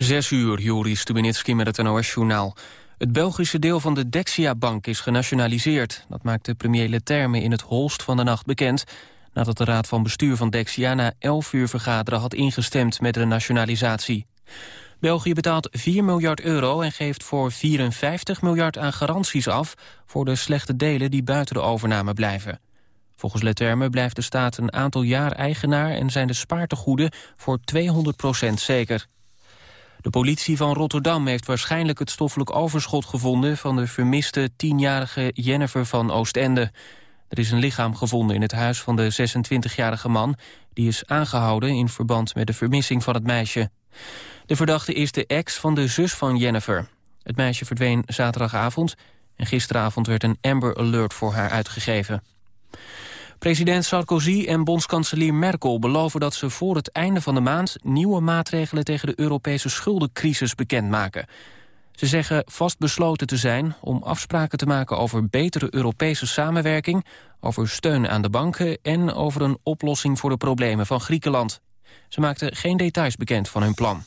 Zes uur, Juri Stubenitski met het NOS-journaal. Het Belgische deel van de Dexia-bank is genationaliseerd. Dat maakte premier Leterme in het holst van de nacht bekend... nadat de raad van bestuur van Dexia na elf uur vergaderen had ingestemd met de nationalisatie. België betaalt 4 miljard euro en geeft voor 54 miljard aan garanties af... voor de slechte delen die buiten de overname blijven. Volgens Leterme blijft de staat een aantal jaar eigenaar... en zijn de spaartegoeden voor 200% zeker. De politie van Rotterdam heeft waarschijnlijk het stoffelijk overschot gevonden... van de vermiste tienjarige Jennifer van Oostende. Er is een lichaam gevonden in het huis van de 26-jarige man... die is aangehouden in verband met de vermissing van het meisje. De verdachte is de ex van de zus van Jennifer. Het meisje verdween zaterdagavond... en gisteravond werd een Amber Alert voor haar uitgegeven. President Sarkozy en bondskanselier Merkel beloven dat ze voor het einde van de maand nieuwe maatregelen tegen de Europese schuldencrisis bekendmaken. Ze zeggen vastbesloten te zijn om afspraken te maken over betere Europese samenwerking, over steun aan de banken en over een oplossing voor de problemen van Griekenland. Ze maakten geen details bekend van hun plan.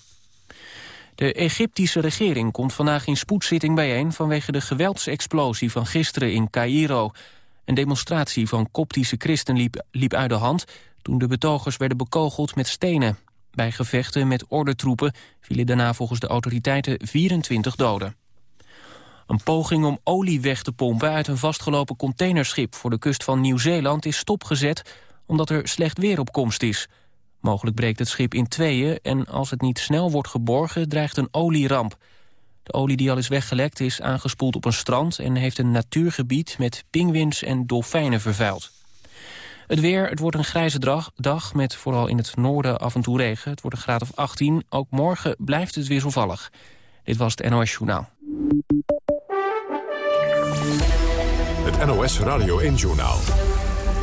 De Egyptische regering komt vandaag in spoedzitting bijeen vanwege de geweldsexplosie van gisteren in Cairo. Een demonstratie van koptische christen liep, liep uit de hand... toen de betogers werden bekogeld met stenen. Bij gevechten met ordentroepen vielen daarna volgens de autoriteiten 24 doden. Een poging om olie weg te pompen uit een vastgelopen containerschip... voor de kust van Nieuw-Zeeland is stopgezet omdat er slecht weer op komst is. Mogelijk breekt het schip in tweeën en als het niet snel wordt geborgen... dreigt een olieramp. De olie die al is weggelekt is aangespoeld op een strand... en heeft een natuurgebied met pinguïns en dolfijnen vervuild. Het weer, het wordt een grijze dag, dag met vooral in het noorden af en toe regen. Het wordt een graad of 18. Ook morgen blijft het wisselvallig. Dit was het NOS Journaal. Het NOS Radio 1 Journaal.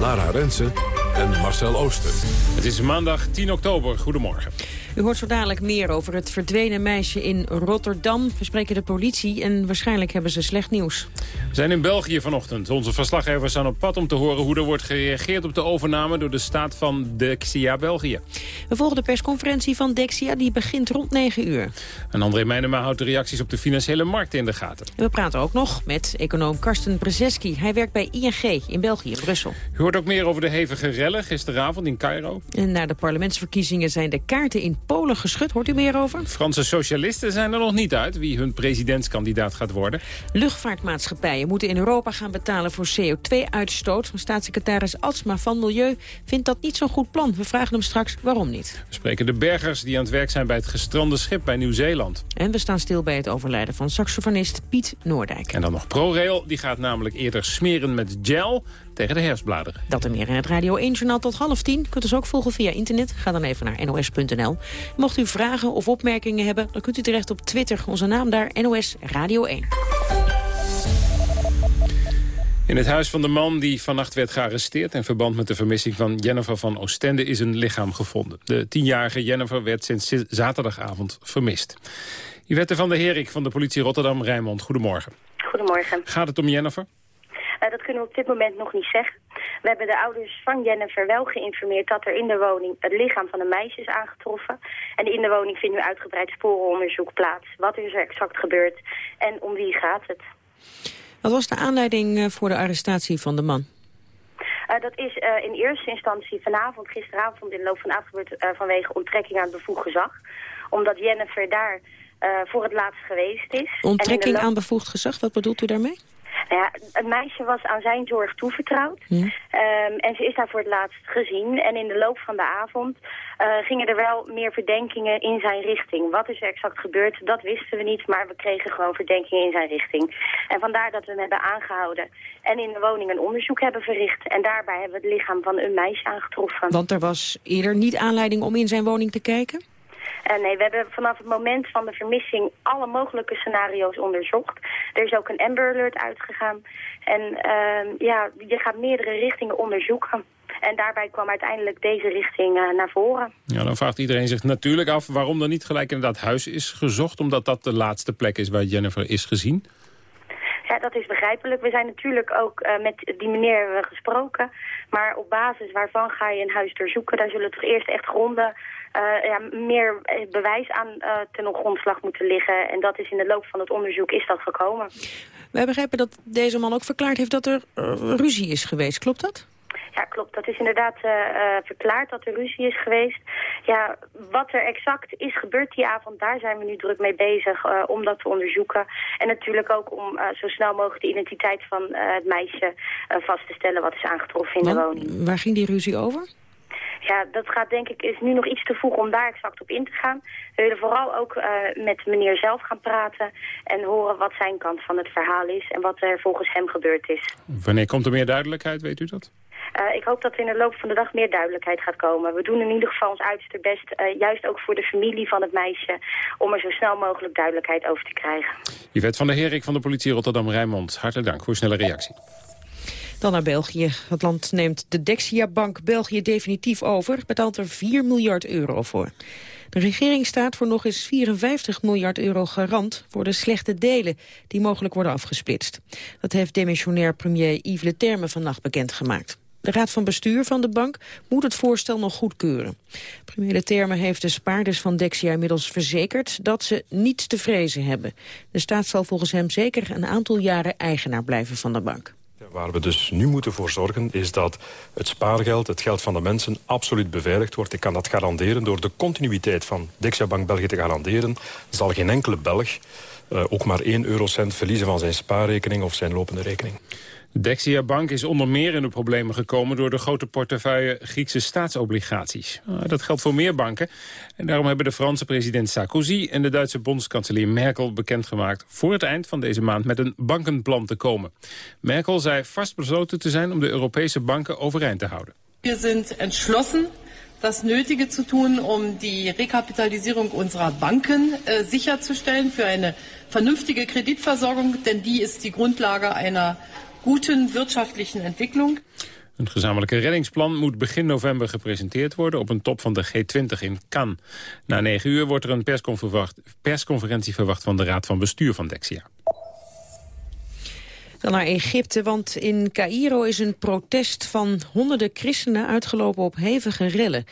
Lara Rensen en Marcel Ooster. Het is maandag 10 oktober. Goedemorgen. U hoort zo dadelijk meer over het verdwenen meisje in Rotterdam. We spreken de politie en waarschijnlijk hebben ze slecht nieuws. We zijn in België vanochtend. Onze verslaggevers zijn op pad om te horen hoe er wordt gereageerd op de overname door de staat van Dexia België. We volgen de persconferentie van Dexia, die begint rond 9 uur. En André Meijnema houdt de reacties op de financiële markt in de gaten. we praten ook nog met econoom Karsten Brzeski. Hij werkt bij ING in België, Brussel. U hoort ook meer over de hevige rellen gisteravond in Cairo. En na de parlementsverkiezingen zijn de kaarten in Polen geschud. Hoort u meer over? Franse socialisten zijn er nog niet uit wie hun presidentskandidaat gaat worden. Luchtvaartmaatschappijen moeten in Europa gaan betalen voor CO2-uitstoot. Staatssecretaris Atsma van Milieu vindt dat niet zo'n goed plan. We vragen hem straks waarom niet. We spreken de bergers die aan het werk zijn bij het gestrande schip bij Nieuw-Zeeland. En we staan stil bij het overlijden van saxofonist Piet Noordijk. En dan nog ProRail, die gaat namelijk eerder smeren met gel tegen de herfstbladeren. Dat en meer in het Radio 1-journaal tot half tien. Kunt ons ook volgen via internet. Ga dan even naar nos.nl. Mocht u vragen of opmerkingen hebben, dan kunt u terecht op Twitter. Onze naam daar, NOS Radio 1. In het huis van de man die vannacht werd gearresteerd... in verband met de vermissing van Jennifer van Oostende is een lichaam gevonden. De tienjarige Jennifer werd sinds zaterdagavond vermist. Yvette van der Herik van de politie Rotterdam-Rijnmond, goedemorgen. Goedemorgen. Gaat het om Jennifer? Uh, dat kunnen we op dit moment nog niet zeggen. We hebben de ouders van Jennifer wel geïnformeerd dat er in de woning het lichaam van een meisje is aangetroffen. En in de woning vindt nu uitgebreid sporenonderzoek plaats. Wat is er exact gebeurd en om wie gaat het? Wat was de aanleiding eh, voor de arrestatie van de man? Uh, dat is uh, in eerste instantie vanavond, gisteravond in de loop van avond gebeurd uh, vanwege onttrekking aan het bevoegd gezag. Omdat Jennifer daar voor het laatst geweest is. Onttrekking aan bevoegd gezag, wat bedoelt u daarmee? Nou ja, het meisje was aan zijn zorg toevertrouwd. Ja. Um, en ze is daar voor het laatst gezien. En in de loop van de avond uh, gingen er wel meer verdenkingen in zijn richting. Wat is er exact gebeurd, dat wisten we niet. Maar we kregen gewoon verdenkingen in zijn richting. En vandaar dat we hem hebben aangehouden. En in de woning een onderzoek hebben verricht. En daarbij hebben we het lichaam van een meisje aangetroffen. Want er was eerder niet aanleiding om in zijn woning te kijken? Uh, nee, we hebben vanaf het moment van de vermissing alle mogelijke scenario's onderzocht. Er is ook een Amber Alert uitgegaan. En uh, ja, je gaat meerdere richtingen onderzoeken. En daarbij kwam uiteindelijk deze richting uh, naar voren. Ja, dan vraagt iedereen zich natuurlijk af waarom er niet gelijk in dat huis is gezocht. Omdat dat de laatste plek is waar Jennifer is gezien. Ja, dat is begrijpelijk. We zijn natuurlijk ook uh, met die meneer gesproken. Maar op basis waarvan ga je een huis doorzoeken? Daar zullen toch eerst echt gronden ja, meer bewijs aan ten grondslag moeten liggen. En dat is in de loop van het onderzoek is dat gekomen. Wij begrijpen dat deze man ook verklaard heeft dat er ruzie is geweest. Klopt dat? Ja, klopt. Dat is inderdaad uh, verklaard dat er ruzie is geweest. Ja, wat er exact is gebeurd die avond, daar zijn we nu druk mee bezig uh, om dat te onderzoeken. En natuurlijk ook om zo snel mogelijk de identiteit van het meisje vast te stellen wat is aangetroffen in de woning. Waar ging die ruzie over? Ja, dat gaat denk ik, is nu nog iets te vroeg om daar exact op in te gaan. We willen vooral ook uh, met meneer zelf gaan praten en horen wat zijn kant van het verhaal is en wat er volgens hem gebeurd is. Wanneer komt er meer duidelijkheid, weet u dat? Uh, ik hoop dat er in de loop van de dag meer duidelijkheid gaat komen. We doen in ieder geval ons uiterste best, uh, juist ook voor de familie van het meisje... om er zo snel mogelijk duidelijkheid over te krijgen. Yvette van der Herik van de politie Rotterdam-Rijnmond. Hartelijk dank voor uw snelle reactie. Dan naar België. Het land neemt de Dexia-bank België definitief over. Betaalt er 4 miljard euro voor. De regering staat voor nog eens 54 miljard euro garant voor de slechte delen die mogelijk worden afgesplitst. Dat heeft demissionair premier Yves Le Terme vannacht bekendgemaakt. De raad van bestuur van de bank moet het voorstel nog goedkeuren. Premier De Terme heeft de spaarders van Dexia inmiddels verzekerd dat ze niets te vrezen hebben. De staat zal volgens hem zeker een aantal jaren eigenaar blijven van de bank. Waar we dus nu moeten voor zorgen is dat het spaargeld, het geld van de mensen, absoluut beveiligd wordt. Ik kan dat garanderen door de continuïteit van Dexia Bank België te garanderen. Zal geen enkele Belg uh, ook maar 1 eurocent verliezen van zijn spaarrekening of zijn lopende rekening. Dexia Bank is onder meer in de problemen gekomen... door de grote portefeuille Griekse staatsobligaties. Ah, dat geldt voor meer banken. En daarom hebben de Franse president Sarkozy... en de Duitse bondskanselier Merkel bekendgemaakt... voor het eind van deze maand met een bankenplan te komen. Merkel zei vastbesloten te zijn om de Europese banken overeind te houden. We zijn entschlossen das Nötige zu tun, um die Rekapitalisierung unserer Banken äh, sicherzustellen für eine vernünftige Kreditversorgung, denn die ist die Grundlage einer guten wirtschaftlichen Entwicklung. Een gezamenlijke reddingsplan moet begin november gepresenteerd worden... op een top van de G20 in Cannes. Na negen uur wordt er een persconferentie verwacht van de Raad van Bestuur van Dexia. Dan naar Egypte, want in Cairo is een protest van honderden christenen uitgelopen op hevige rellen.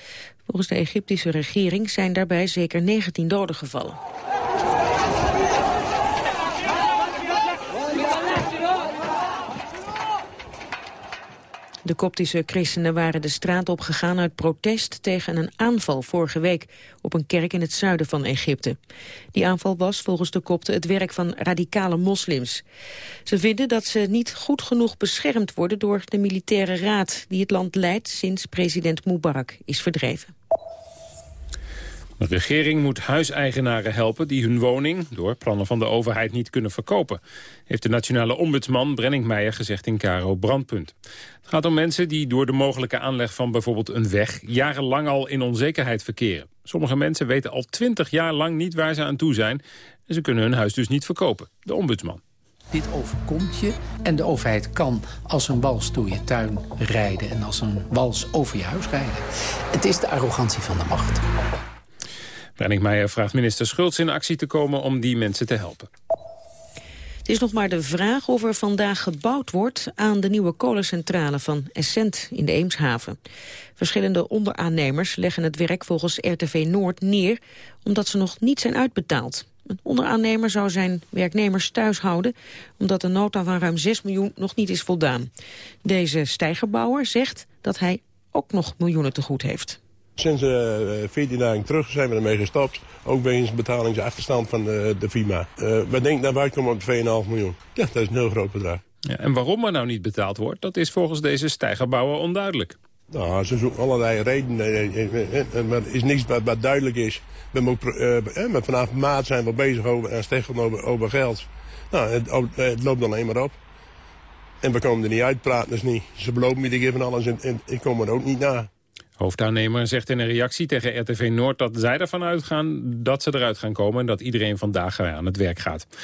Volgens de Egyptische regering zijn daarbij zeker 19 doden gevallen. De koptische christenen waren de straat op gegaan uit protest tegen een aanval vorige week op een kerk in het zuiden van Egypte. Die aanval was volgens de kopten het werk van radicale moslims. Ze vinden dat ze niet goed genoeg beschermd worden door de militaire raad die het land leidt sinds president Mubarak is verdreven. De regering moet huiseigenaren helpen die hun woning door plannen van de overheid niet kunnen verkopen. Heeft de nationale ombudsman Brenning Meijer gezegd in Caro Brandpunt. Het gaat om mensen die door de mogelijke aanleg van bijvoorbeeld een weg jarenlang al in onzekerheid verkeren. Sommige mensen weten al twintig jaar lang niet waar ze aan toe zijn en ze kunnen hun huis dus niet verkopen. De ombudsman. Dit overkomt je en de overheid kan als een wals door je tuin rijden... en als een wals over je huis rijden. Het is de arrogantie van de macht. Meijer vraagt minister Schultz in actie te komen om die mensen te helpen. Het is nog maar de vraag of er vandaag gebouwd wordt aan de nieuwe kolencentrale van Essent in de Eemshaven. Verschillende onderaannemers leggen het werk volgens RTV Noord neer omdat ze nog niet zijn uitbetaald. Een onderaannemer zou zijn werknemers thuis houden... omdat de nota van ruim 6 miljoen nog niet is voldaan. Deze stijgerbouwer zegt dat hij ook nog miljoenen te goed heeft. Sinds uh, eh, 14 dagen terug zijn we ermee gestopt. Ook wegens betalingsachterstand van de, de FIMA. Uh, we denken dat we uitkomen op 2,5 miljoen. Ja, dat is een heel groot bedrag. Ja, en waarom er nou niet betaald wordt, dat is volgens deze stijgerbouwer onduidelijk. Nou, ze zoeken allerlei redenen, eh, maar er is niks wat, wat duidelijk is. We hebben ook, uh, vanaf maart zijn we bezig over, en steggelen over, over geld. Nou, het, het, loopt alleen maar op. En we komen er niet uit, praten dus niet. Ze beloven me te geven alles en, en ik kom er ook niet na. Hoofdaannemer zegt in een reactie tegen RTV Noord dat zij ervan uitgaan dat ze eruit gaan komen en dat iedereen vandaag aan het werk gaat. Daar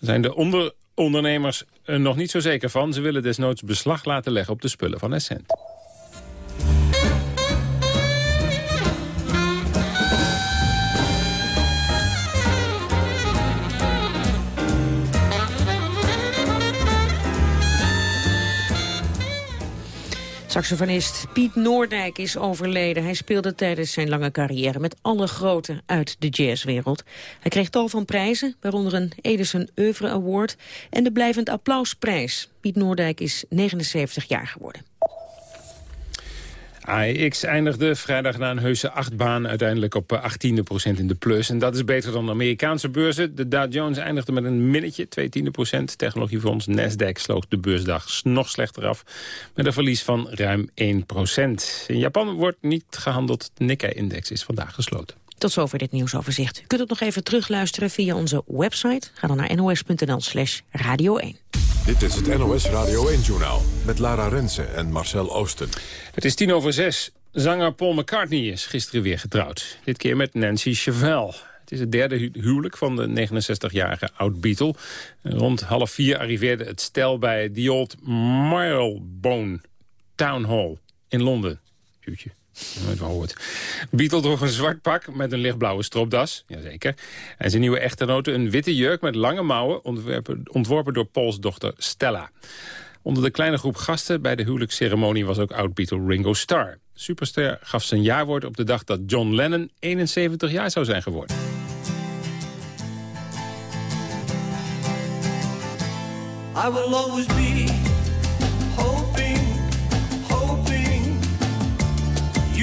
zijn de onder ondernemers er nog niet zo zeker van. Ze willen desnoods beslag laten leggen op de spullen van Essent. Saxofonist Piet Noordijk is overleden. Hij speelde tijdens zijn lange carrière met alle groten uit de jazzwereld. Hij kreeg tal van prijzen, waaronder een Edison Oeuvre Award... en de Blijvend Applausprijs. Piet Noordijk is 79 jaar geworden. AEX eindigde vrijdag na een heuse achtbaan uiteindelijk op 18e eh, procent in de plus. En dat is beter dan de Amerikaanse beurzen. De Dow Jones eindigde met een minnetje, 2 tiende procent. Technologiefonds Nasdaq sloot de beursdag nog slechter af. Met een verlies van ruim 1 procent. In Japan wordt niet gehandeld. De Nikkei-index is vandaag gesloten. Tot zover dit nieuwsoverzicht. U kunt het nog even terugluisteren via onze website. Ga dan naar nos.nl slash radio 1. Dit is het NOS Radio 1-journaal met Lara Rensen en Marcel Oosten. Het is tien over zes. Zanger Paul McCartney is gisteren weer getrouwd. Dit keer met Nancy Chevelle. Het is het derde huwelijk van de 69-jarige oud-Beatle. Rond half vier arriveerde het stel bij The Old Marylebone Town Hall in Londen. Jutje. Nooit gehoord. Beatle droeg een zwart pak met een lichtblauwe stropdas. Jazeker. En zijn nieuwe echtgenote een witte jurk met lange mouwen... ontworpen, ontworpen door Pauls dochter Stella. Onder de kleine groep gasten bij de huwelijksceremonie... was ook oud-Beatle Ringo Starr. Superster gaf zijn jaarwoord op de dag dat John Lennon 71 jaar zou zijn geworden. I will always be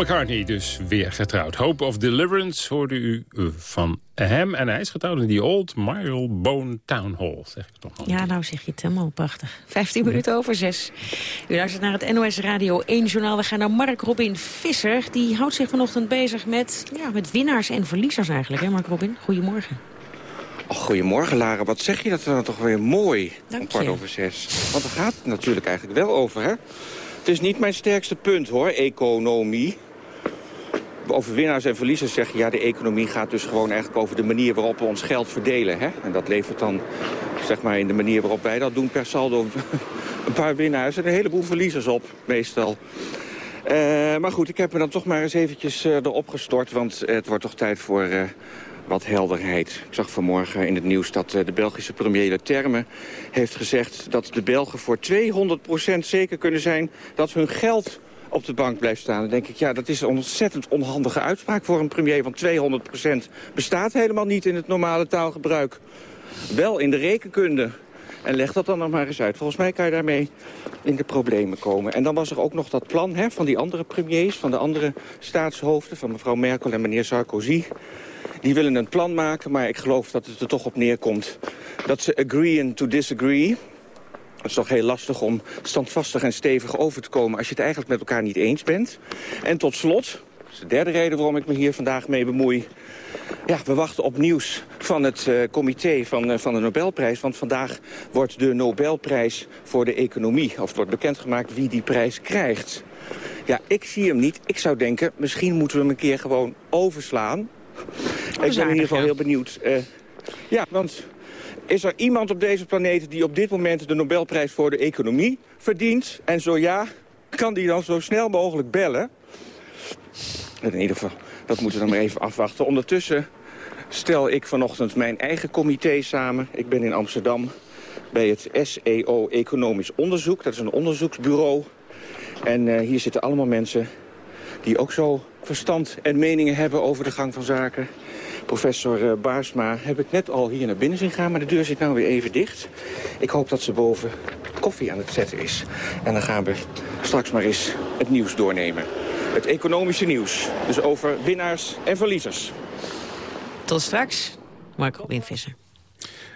McCartney dus weer getrouwd. Hope of Deliverance hoorde u eh, van hem. En hij is getrouwd in die Old Marylebone Town Hall, zeg ik toch nog. Ja, nou zeg je het helemaal prachtig. 15 minuten over 6. U luistert naar het NOS Radio 1 journaal. We gaan naar Mark Robin Visser. Die houdt zich vanochtend bezig met, ja, met winnaars en verliezers eigenlijk. Hè, Mark Robin? Goedemorgen. Oh, goedemorgen, Lara. Wat zeg je dat dan toch weer mooi? Dank Om kwart over zes. Want daar gaat het natuurlijk eigenlijk wel over, hè? Het is niet mijn sterkste punt, hoor, economie. Over winnaars en verliezers zeg je... ja, de economie gaat dus gewoon eigenlijk over de manier waarop we ons geld verdelen. Hè? En dat levert dan, zeg maar, in de manier waarop wij dat doen... per saldo een paar winnaars en een heleboel verliezers op, meestal. Uh, maar goed, ik heb me dan toch maar eens eventjes uh, erop gestort... want het wordt toch tijd voor... Uh, wat helderheid. Ik zag vanmorgen in het nieuws dat de Belgische premier Terme heeft gezegd... dat de Belgen voor 200% zeker kunnen zijn dat hun geld op de bank blijft staan. Dan denk ik, ja, dat is een ontzettend onhandige uitspraak voor een premier... want 200% bestaat helemaal niet in het normale taalgebruik. Wel in de rekenkunde. En leg dat dan nog maar eens uit. Volgens mij kan je daarmee in de problemen komen. En dan was er ook nog dat plan hè, van die andere premiers... van de andere staatshoofden, van mevrouw Merkel en meneer Sarkozy... Die willen een plan maken, maar ik geloof dat het er toch op neerkomt... dat ze agreeën to disagree. Het is toch heel lastig om standvastig en stevig over te komen... als je het eigenlijk met elkaar niet eens bent. En tot slot, dat is de derde reden waarom ik me hier vandaag mee bemoei... Ja, we wachten op nieuws van het uh, comité van, uh, van de Nobelprijs. Want vandaag wordt de Nobelprijs voor de economie... of wordt bekendgemaakt wie die prijs krijgt. Ja, ik zie hem niet. Ik zou denken, misschien moeten we hem een keer gewoon overslaan. ik ben in ieder geval heel benieuwd. Uh, ja, want is er iemand op deze planeet die op dit moment de Nobelprijs voor de economie verdient? En zo ja, kan die dan zo snel mogelijk bellen? In ieder geval, dat moeten we dan maar even afwachten. Ondertussen stel ik vanochtend mijn eigen comité samen. Ik ben in Amsterdam bij het SEO Economisch Onderzoek. Dat is een onderzoeksbureau. En uh, hier zitten allemaal mensen die ook zo verstand en meningen hebben over de gang van zaken. Professor uh, Baarsma heb ik net al hier naar binnen zien gaan, maar de deur zit nou weer even dicht. Ik hoop dat ze boven koffie aan het zetten is. En dan gaan we straks maar eens het nieuws doornemen. Het economische nieuws. Dus over winnaars en verliezers. Tot straks, Marco Winvisser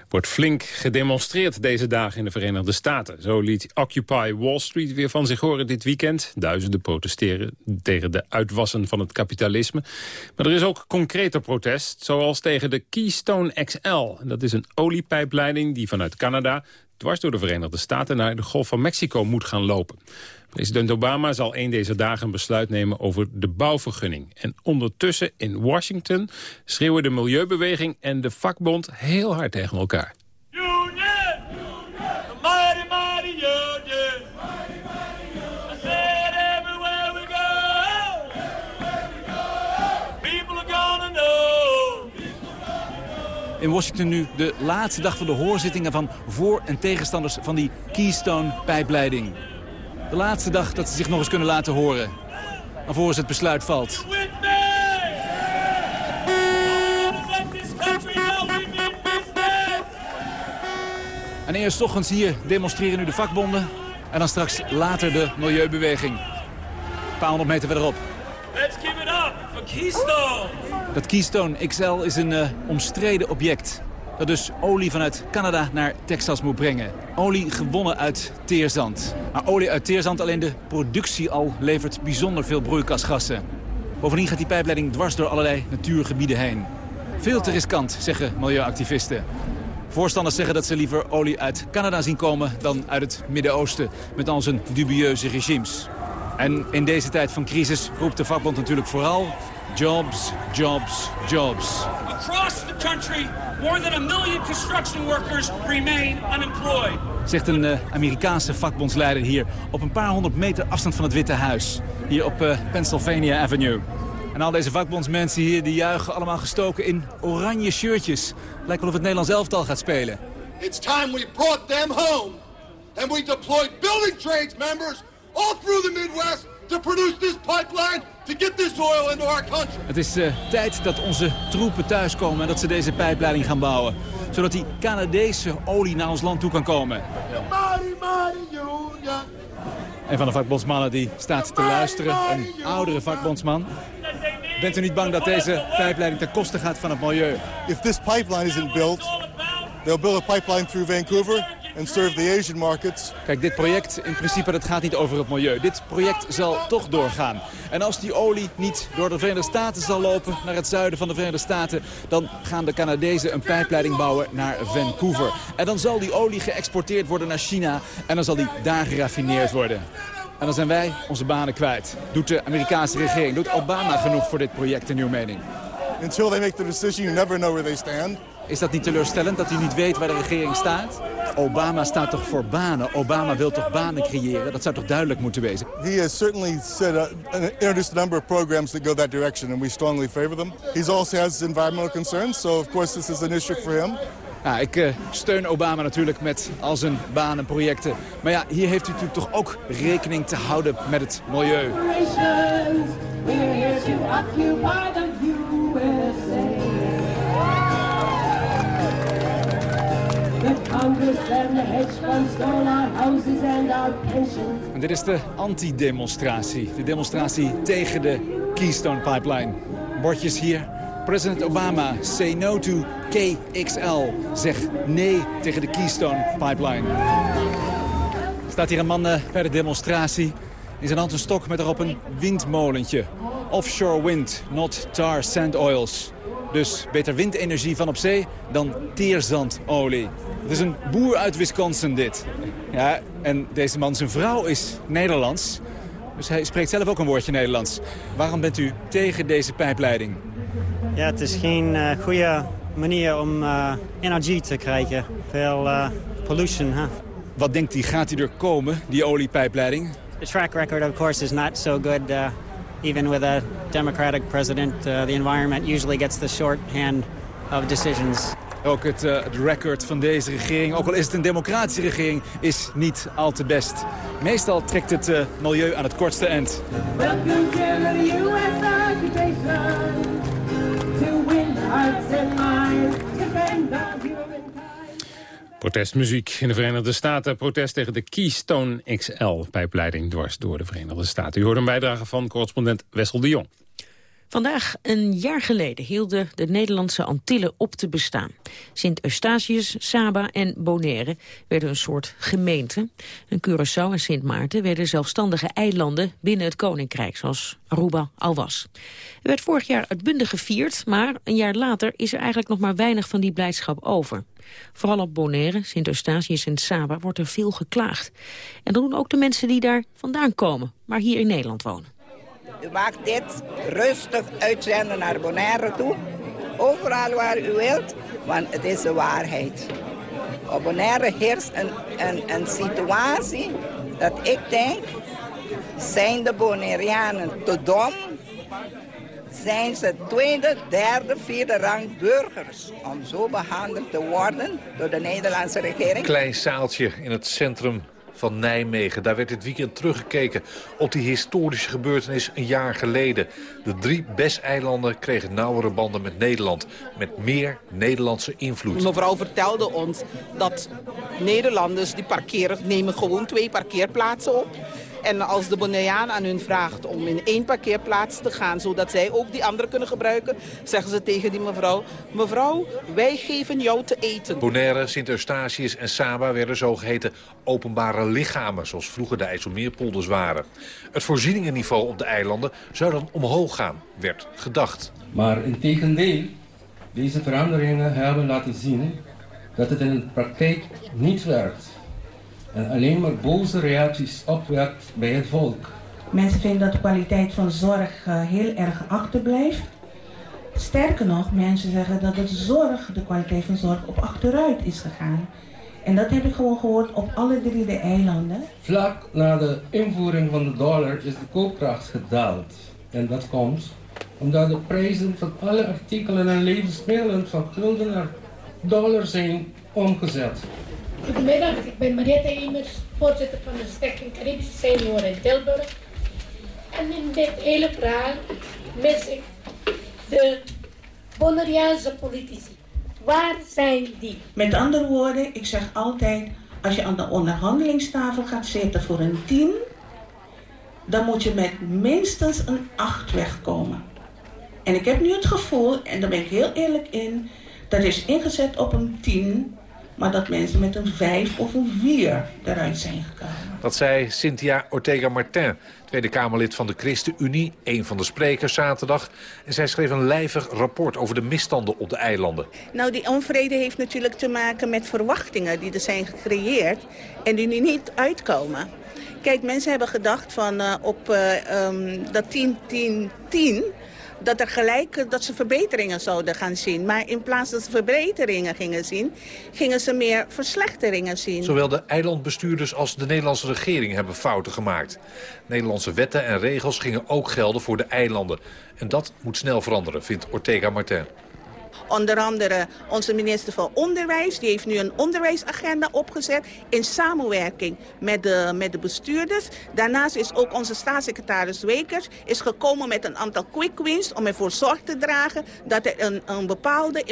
wordt flink gedemonstreerd deze dagen in de Verenigde Staten. Zo liet Occupy Wall Street weer van zich horen dit weekend. Duizenden protesteren tegen de uitwassen van het kapitalisme. Maar er is ook concreter protest, zoals tegen de Keystone XL. Dat is een oliepijpleiding die vanuit Canada dwars door de Verenigde Staten naar de Golf van Mexico moet gaan lopen. President Obama zal een deze dagen een besluit nemen over de bouwvergunning. En ondertussen in Washington schreeuwen de milieubeweging en de vakbond heel hard tegen elkaar. In Washington nu de laatste dag van de hoorzittingen van voor- en tegenstanders van die Keystone-pijpleiding. De laatste dag dat ze zich nog eens kunnen laten horen. Alvorens het besluit valt. En eerst ochtends hier demonstreren nu de vakbonden. En dan straks later de milieubeweging. Een paar honderd meter verderop. Let's give it up for Keystone! Dat Keystone XL is een uh, omstreden object. Dat dus olie vanuit Canada naar Texas moet brengen. Olie gewonnen uit teerzand. Maar olie uit teerzand, alleen de productie al levert bijzonder veel broeikasgassen. Bovendien gaat die pijpleiding dwars door allerlei natuurgebieden heen. Veel te riskant, zeggen milieuactivisten. Voorstanders zeggen dat ze liever olie uit Canada zien komen dan uit het Midden-Oosten... met al zijn dubieuze regimes. En in deze tijd van crisis roept de vakbond natuurlijk vooral... jobs, jobs, jobs. Across the country, more than a million construction workers remain unemployed. Zegt een uh, Amerikaanse vakbondsleider hier op een paar honderd meter afstand van het Witte Huis. Hier op uh, Pennsylvania Avenue. En al deze vakbondsmensen hier die juichen allemaal gestoken in oranje shirtjes. Lijkt wel of het Nederlands elftal gaat spelen. It's time we brought them home. And we deployed building trades members all through the Midwest to produce this pipeline to get this oil into our country. Het is uh, tijd dat onze troepen thuiskomen en dat ze deze pijpleiding gaan bouwen. Zodat die Canadese olie naar ons land toe kan komen. Een van de vakbondsmannen die staat te luisteren, een oudere vakbondsman. Bent u niet bang dat deze pijpleiding ten koste gaat van het milieu? If this pipeline isn't built, they'll build a pipeline through Vancouver and serve the Asian markets. Kijk, dit project in principe dat gaat niet over het milieu. Dit project zal toch doorgaan. En als die olie niet door de Verenigde Staten zal lopen naar het zuiden van de Verenigde Staten... dan gaan de Canadezen een pijpleiding bouwen naar Vancouver. En dan zal die olie geëxporteerd worden naar China en dan zal die daar geraffineerd worden. En dan zijn wij onze banen kwijt. Doet de Amerikaanse regering, doet Obama genoeg voor dit project in uw mening? Until they make the decision, you never know where they stand. Is dat niet teleurstellend dat u niet weet waar de regering staat? Obama staat toch voor banen? Obama wil toch banen creëren? Dat zou toch duidelijk moeten wezen? He has certainly set a, introduced a number of programs that go that direction, and we strongly favor them. He also has environmental concerns, so of course this is an issue for him. Ja, ik uh, steun Obama natuurlijk met al zijn banenprojecten. Maar ja, hier heeft u natuurlijk toch ook rekening te houden met het milieu. En dit is de anti-demonstratie. De demonstratie tegen de Keystone Pipeline. Bordjes hier. President Obama, say no to KXL. Zeg nee tegen de Keystone Pipeline. Er staat hier een man uh, bij de demonstratie. In zijn hand een stok met erop een windmolentje. Offshore wind, not tar sand oils. Dus beter windenergie van op zee dan teerzandolie. Het is een boer uit Wisconsin dit. Ja, en deze man, zijn vrouw is Nederlands. Dus hij spreekt zelf ook een woordje Nederlands. Waarom bent u tegen deze pijpleiding? Ja, het is geen uh, goede manier om uh, energie te krijgen. Veel uh, pollution. Huh? Wat denkt u, gaat hij er komen, die oliepijpleiding? The track record, of course, is not so good. Even with a Democratic president, the environment usually gets the short hand of decisions. Ook het, uh, het, record van deze regering, ook al is het een democratische regering, is niet al te best. Meestal trekt het uh, milieu aan het kortste eind. Protestmuziek in de Verenigde Staten. Protest tegen de Keystone XL-pijpleiding dwars door de Verenigde Staten. U hoort een bijdrage van correspondent Wessel de Jong. Vandaag, een jaar geleden, hielden de Nederlandse Antillen op te bestaan. Sint Eustatius, Saba en Bonaire werden een soort gemeente. En Curaçao en Sint Maarten werden zelfstandige eilanden binnen het Koninkrijk, zoals Aruba al was. Er werd vorig jaar uitbundig gevierd, maar een jaar later is er eigenlijk nog maar weinig van die blijdschap over. Vooral op Bonaire, Sint Eustatius en Saba wordt er veel geklaagd. En dat doen ook de mensen die daar vandaan komen, maar hier in Nederland wonen. U mag dit rustig uitzenden naar Bonaire toe. Overal waar u wilt, want het is de waarheid. Op Bonaire heerst een, een, een situatie dat ik denk... zijn de Bonaireanen te dom zijn ze tweede, derde, vierde rang burgers... om zo behandeld te worden door de Nederlandse regering. Klein zaaltje in het centrum van Nijmegen. Daar werd dit weekend teruggekeken op die historische gebeurtenis een jaar geleden. De drie BES-eilanden kregen nauwere banden met Nederland. Met meer Nederlandse invloed. Mevrouw vertelde ons dat Nederlanders die parkeren, nemen gewoon twee parkeerplaatsen op. En als de Bonaireaan aan hun vraagt om in één parkeerplaats te gaan... zodat zij ook die andere kunnen gebruiken... zeggen ze tegen die mevrouw... mevrouw, wij geven jou te eten. Bonaire, Sint-Eustatius en Saba werden zogeheten openbare lichamen... zoals vroeger de IJsselmeerpolders waren. Het voorzieningenniveau op de eilanden zou dan omhoog gaan, werd gedacht. Maar in tegendeel, deze veranderingen hebben laten zien... dat het in de praktijk niet werkt en alleen maar boze reacties opwekt bij het volk. Mensen vinden dat de kwaliteit van zorg uh, heel erg achterblijft. Sterker nog, mensen zeggen dat de zorg, de kwaliteit van zorg op achteruit is gegaan. En dat heb ik gewoon gehoord op alle drie de eilanden. Vlak na de invoering van de dollar is de koopkracht gedaald. En dat komt omdat de prijzen van alle artikelen en levensmiddelen van gulden naar dollar zijn omgezet. Goedemiddag, ik ben Mariette Emers, voorzitter van de Stichting Caribische Senioren in Tilburg. En in dit hele verhaal mis ik de Bonaireaanse politici. Waar zijn die? Met andere woorden, ik zeg altijd, als je aan de onderhandelingstafel gaat zitten voor een team, dan moet je met minstens een acht wegkomen. En ik heb nu het gevoel, en daar ben ik heel eerlijk in, dat is ingezet op een team maar dat mensen met een 5 of een 4 eruit zijn gekomen. Dat zei Cynthia Ortega-Martin, Tweede Kamerlid van de ChristenUnie, een van de sprekers zaterdag. En zij schreef een lijvig rapport over de misstanden op de eilanden. Nou, die onvrede heeft natuurlijk te maken met verwachtingen die er zijn gecreëerd en die nu niet uitkomen. Kijk, mensen hebben gedacht van uh, op uh, um, dat 10-10-10 dat er gelijk dat ze verbeteringen zouden gaan zien. Maar in plaats dat ze verbeteringen gingen zien, gingen ze meer verslechteringen zien. Zowel de eilandbestuurders als de Nederlandse regering hebben fouten gemaakt. Nederlandse wetten en regels gingen ook gelden voor de eilanden. En dat moet snel veranderen, vindt Ortega Martin. Onder andere onze minister van Onderwijs. Die heeft nu een onderwijsagenda opgezet in samenwerking met de, met de bestuurders. Daarnaast is ook onze staatssecretaris Wekers is gekomen met een aantal quick wins om ervoor zorg te dragen dat er een, een bepaalde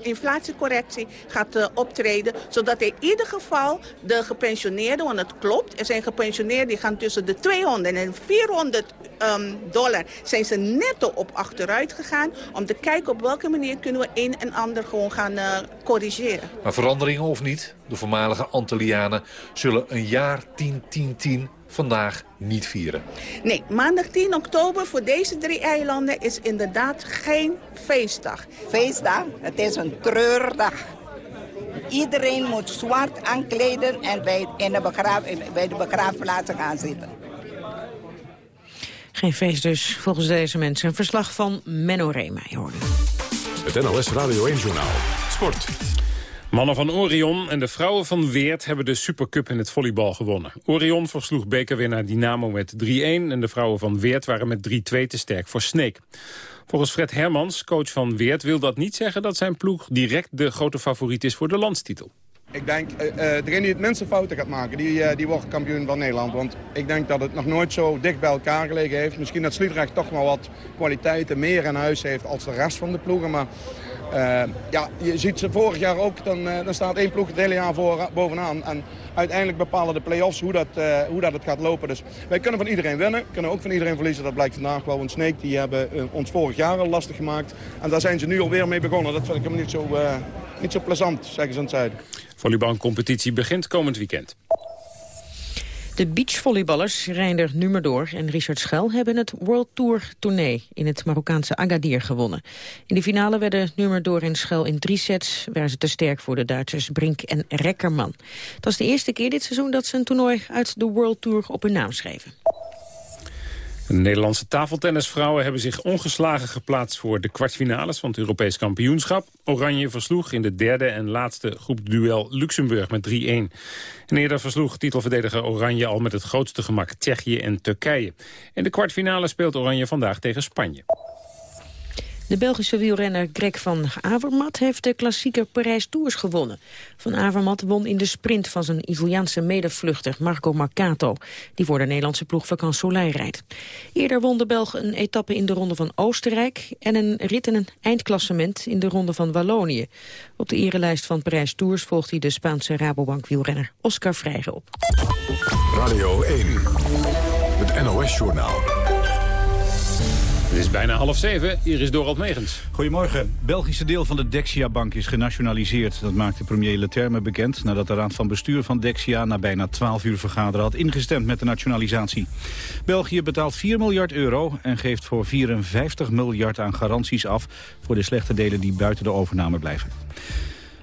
inflatiecorrectie gaat uh, optreden. Zodat in ieder geval de gepensioneerden, want het klopt, er zijn gepensioneerden die gaan tussen de 200 en 400 um, dollar zijn ze netto op achteruit gegaan om te kijken op welke manier kunnen we een en ander gewoon gaan uh, corrigeren. Maar veranderingen of niet, de voormalige Antillianen zullen een jaar 10-10-10 vandaag niet vieren. Nee, maandag 10 oktober voor deze drie eilanden is inderdaad geen feestdag. Feestdag, het is een treurdag. Iedereen moet zwart aankleden en bij, in de, begraaf, bij de begraafplaatsen gaan zitten. Geen feest dus, volgens deze mensen. Een verslag van Menno Reema, hoorde. Het NLS Radio 1-journaal. Sport. Mannen van Orion en de vrouwen van Weert hebben de Supercup in het volleybal gewonnen. Orion versloeg bekerwinnaar Dynamo met 3-1 en de vrouwen van Weert waren met 3-2 te sterk voor Sneek. Volgens Fred Hermans, coach van Weert, wil dat niet zeggen dat zijn ploeg direct de grote favoriet is voor de landstitel. Ik denk, uh, degene die het minste fouten gaat maken, die, uh, die wordt kampioen van Nederland. Want ik denk dat het nog nooit zo dicht bij elkaar gelegen heeft. Misschien dat Sliedrecht toch wel wat kwaliteiten meer in huis heeft als de rest van de ploegen. Maar ja, je ziet ze vorig jaar ook, dan, dan staat één ploeg het hele jaar voor, bovenaan. En uiteindelijk bepalen de play-offs hoe dat, hoe dat het gaat lopen. Dus wij kunnen van iedereen winnen, kunnen ook van iedereen verliezen. Dat blijkt vandaag wel. Want Sneek die hebben ons vorig jaar al lastig gemaakt. En daar zijn ze nu alweer mee begonnen. Dat vind ik hem niet zo, niet zo plezant, zeggen ze aan het zuiden. Volleybalcompetitie begint komend weekend. De beachvolleyballers Reinder Numerdoor en Richard Schel hebben het World Tour tournee in het Marokkaanse Agadir gewonnen. In de finale werden Numerdoor en Schel in drie sets, waren ze te sterk voor de Duitsers Brink en Rekkerman. Het was de eerste keer dit seizoen dat ze een toernooi uit de World Tour op hun naam schreven. De Nederlandse tafeltennisvrouwen hebben zich ongeslagen geplaatst voor de kwartfinales van het Europees kampioenschap. Oranje versloeg in de derde en laatste groepduel Luxemburg met 3-1. En eerder versloeg titelverdediger Oranje al met het grootste gemak Tsjechië en Turkije. In de kwartfinale speelt Oranje vandaag tegen Spanje. De Belgische wielrenner Greg van Avermaet heeft de klassieker Parijs Tours gewonnen. Van Avermaet won in de sprint van zijn Italiaanse medevluchter Marco Marcato, die voor de Nederlandse ploeg Vacan Soleil rijdt. Eerder won de Belg een etappe in de Ronde van Oostenrijk en een rit in een eindklassement in de Ronde van Wallonië. Op de erelijst van Parijs Tours volgt hij de Spaanse Rabobank wielrenner Oscar Freire op. Radio 1, het NOS-journaal. Het is bijna half zeven. Hier is Dorald Megens. Goedemorgen. Belgische deel van de Dexia-bank is genationaliseerd. Dat maakte premier Leterme bekend nadat de raad van bestuur van Dexia... na bijna 12 uur vergaderen had ingestemd met de nationalisatie. België betaalt 4 miljard euro en geeft voor 54 miljard aan garanties af... voor de slechte delen die buiten de overname blijven.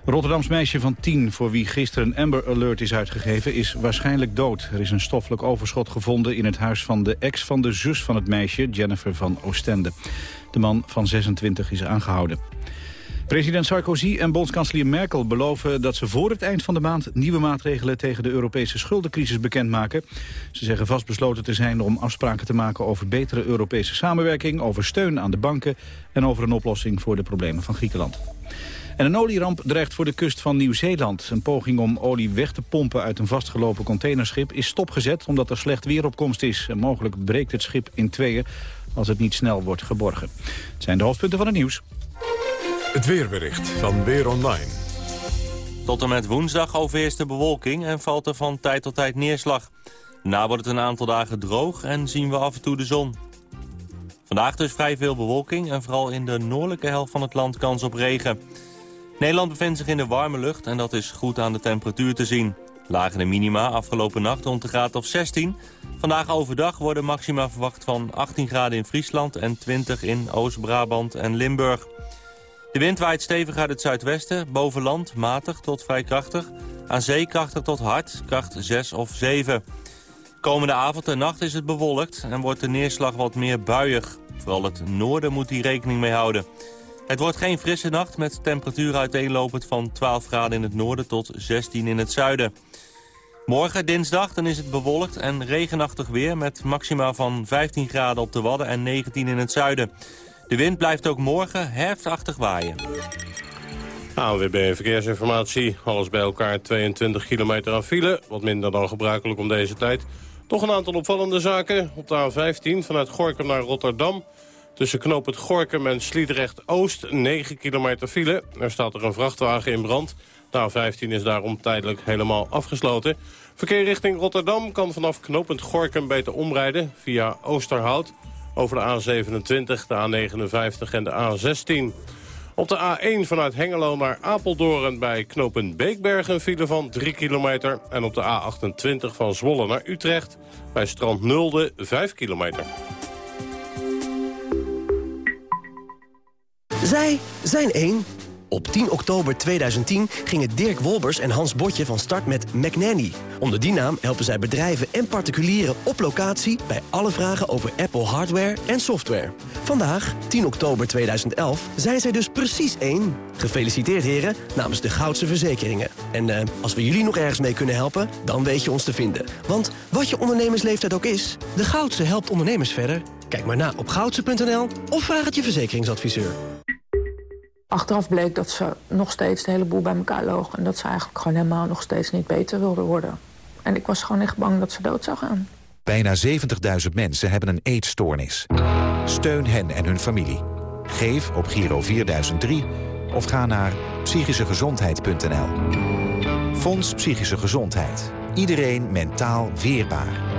Rotterdams meisje van 10, voor wie gisteren een Amber Alert is uitgegeven, is waarschijnlijk dood. Er is een stoffelijk overschot gevonden in het huis van de ex van de zus van het meisje, Jennifer van Oostende. De man van 26 is aangehouden. President Sarkozy en bondskanselier Merkel beloven dat ze voor het eind van de maand nieuwe maatregelen tegen de Europese schuldencrisis bekendmaken. Ze zeggen vastbesloten te zijn om afspraken te maken over betere Europese samenwerking, over steun aan de banken en over een oplossing voor de problemen van Griekenland. En een olieramp dreigt voor de kust van Nieuw-Zeeland. Een poging om olie weg te pompen uit een vastgelopen containerschip is stopgezet omdat er slecht weeropkomst is. En mogelijk breekt het schip in tweeën als het niet snel wordt geborgen. Het zijn de hoofdpunten van het nieuws. Het weerbericht van Weer Online. Tot en met woensdag overheerst de bewolking en valt er van tijd tot tijd neerslag. Daarna wordt het een aantal dagen droog en zien we af en toe de zon. Vandaag dus vrij veel bewolking en vooral in de noordelijke helft van het land kans op regen. Nederland bevindt zich in de warme lucht en dat is goed aan de temperatuur te zien. Lagere minima afgelopen nacht rond de graad of 16. Vandaag overdag worden maxima verwacht van 18 graden in Friesland... en 20 in Oost-Brabant en Limburg. De wind waait stevig uit het zuidwesten, boven land matig tot vrij krachtig. Aan zee krachtig tot hard, kracht 6 of 7. Komende avond en nacht is het bewolkt en wordt de neerslag wat meer buiig. Vooral het noorden moet hier rekening mee houden. Het wordt geen frisse nacht met temperatuur uiteenlopend van 12 graden in het noorden tot 16 in het zuiden. Morgen, dinsdag, dan is het bewolkt en regenachtig weer... met maxima van 15 graden op de Wadden en 19 in het zuiden. De wind blijft ook morgen herfstachtig waaien. ANWB Verkeersinformatie. Alles bij elkaar 22 kilometer aan file. Wat minder dan gebruikelijk om deze tijd. Toch een aantal opvallende zaken. Op de A15 vanuit Gorkum naar Rotterdam. Tussen knoop het Gorkum en Sliedrecht-Oost 9 kilometer file. Er staat er een vrachtwagen in brand. De A15 is daarom tijdelijk helemaal afgesloten. Verkeer richting Rotterdam kan vanaf knooppunt Gorkum beter omrijden via Oosterhout over de A27, de A59 en de A16. Op de A1 vanuit Hengelo naar Apeldoorn bij knooppunt Beekbergen een file van 3 kilometer. En op de A28 van Zwolle naar Utrecht bij Strand Nulde 5 kilometer. Zij zijn één. Op 10 oktober 2010 gingen Dirk Wolbers en Hans Botje van start met McNanny. Onder die naam helpen zij bedrijven en particulieren op locatie... bij alle vragen over Apple hardware en software. Vandaag, 10 oktober 2011, zijn zij dus precies één. Gefeliciteerd heren, namens de Goudse Verzekeringen. En uh, als we jullie nog ergens mee kunnen helpen, dan weet je ons te vinden. Want wat je ondernemersleeftijd ook is, de Goudse helpt ondernemers verder. Kijk maar na op goudse.nl of vraag het je verzekeringsadviseur. Achteraf bleek dat ze nog steeds de hele boel bij elkaar logen... en dat ze eigenlijk gewoon helemaal nog steeds niet beter wilden worden. En ik was gewoon echt bang dat ze dood zou gaan. Bijna 70.000 mensen hebben een eetstoornis. Steun hen en hun familie. Geef op Giro 4003 of ga naar psychischegezondheid.nl. Fonds Psychische Gezondheid. Iedereen mentaal weerbaar.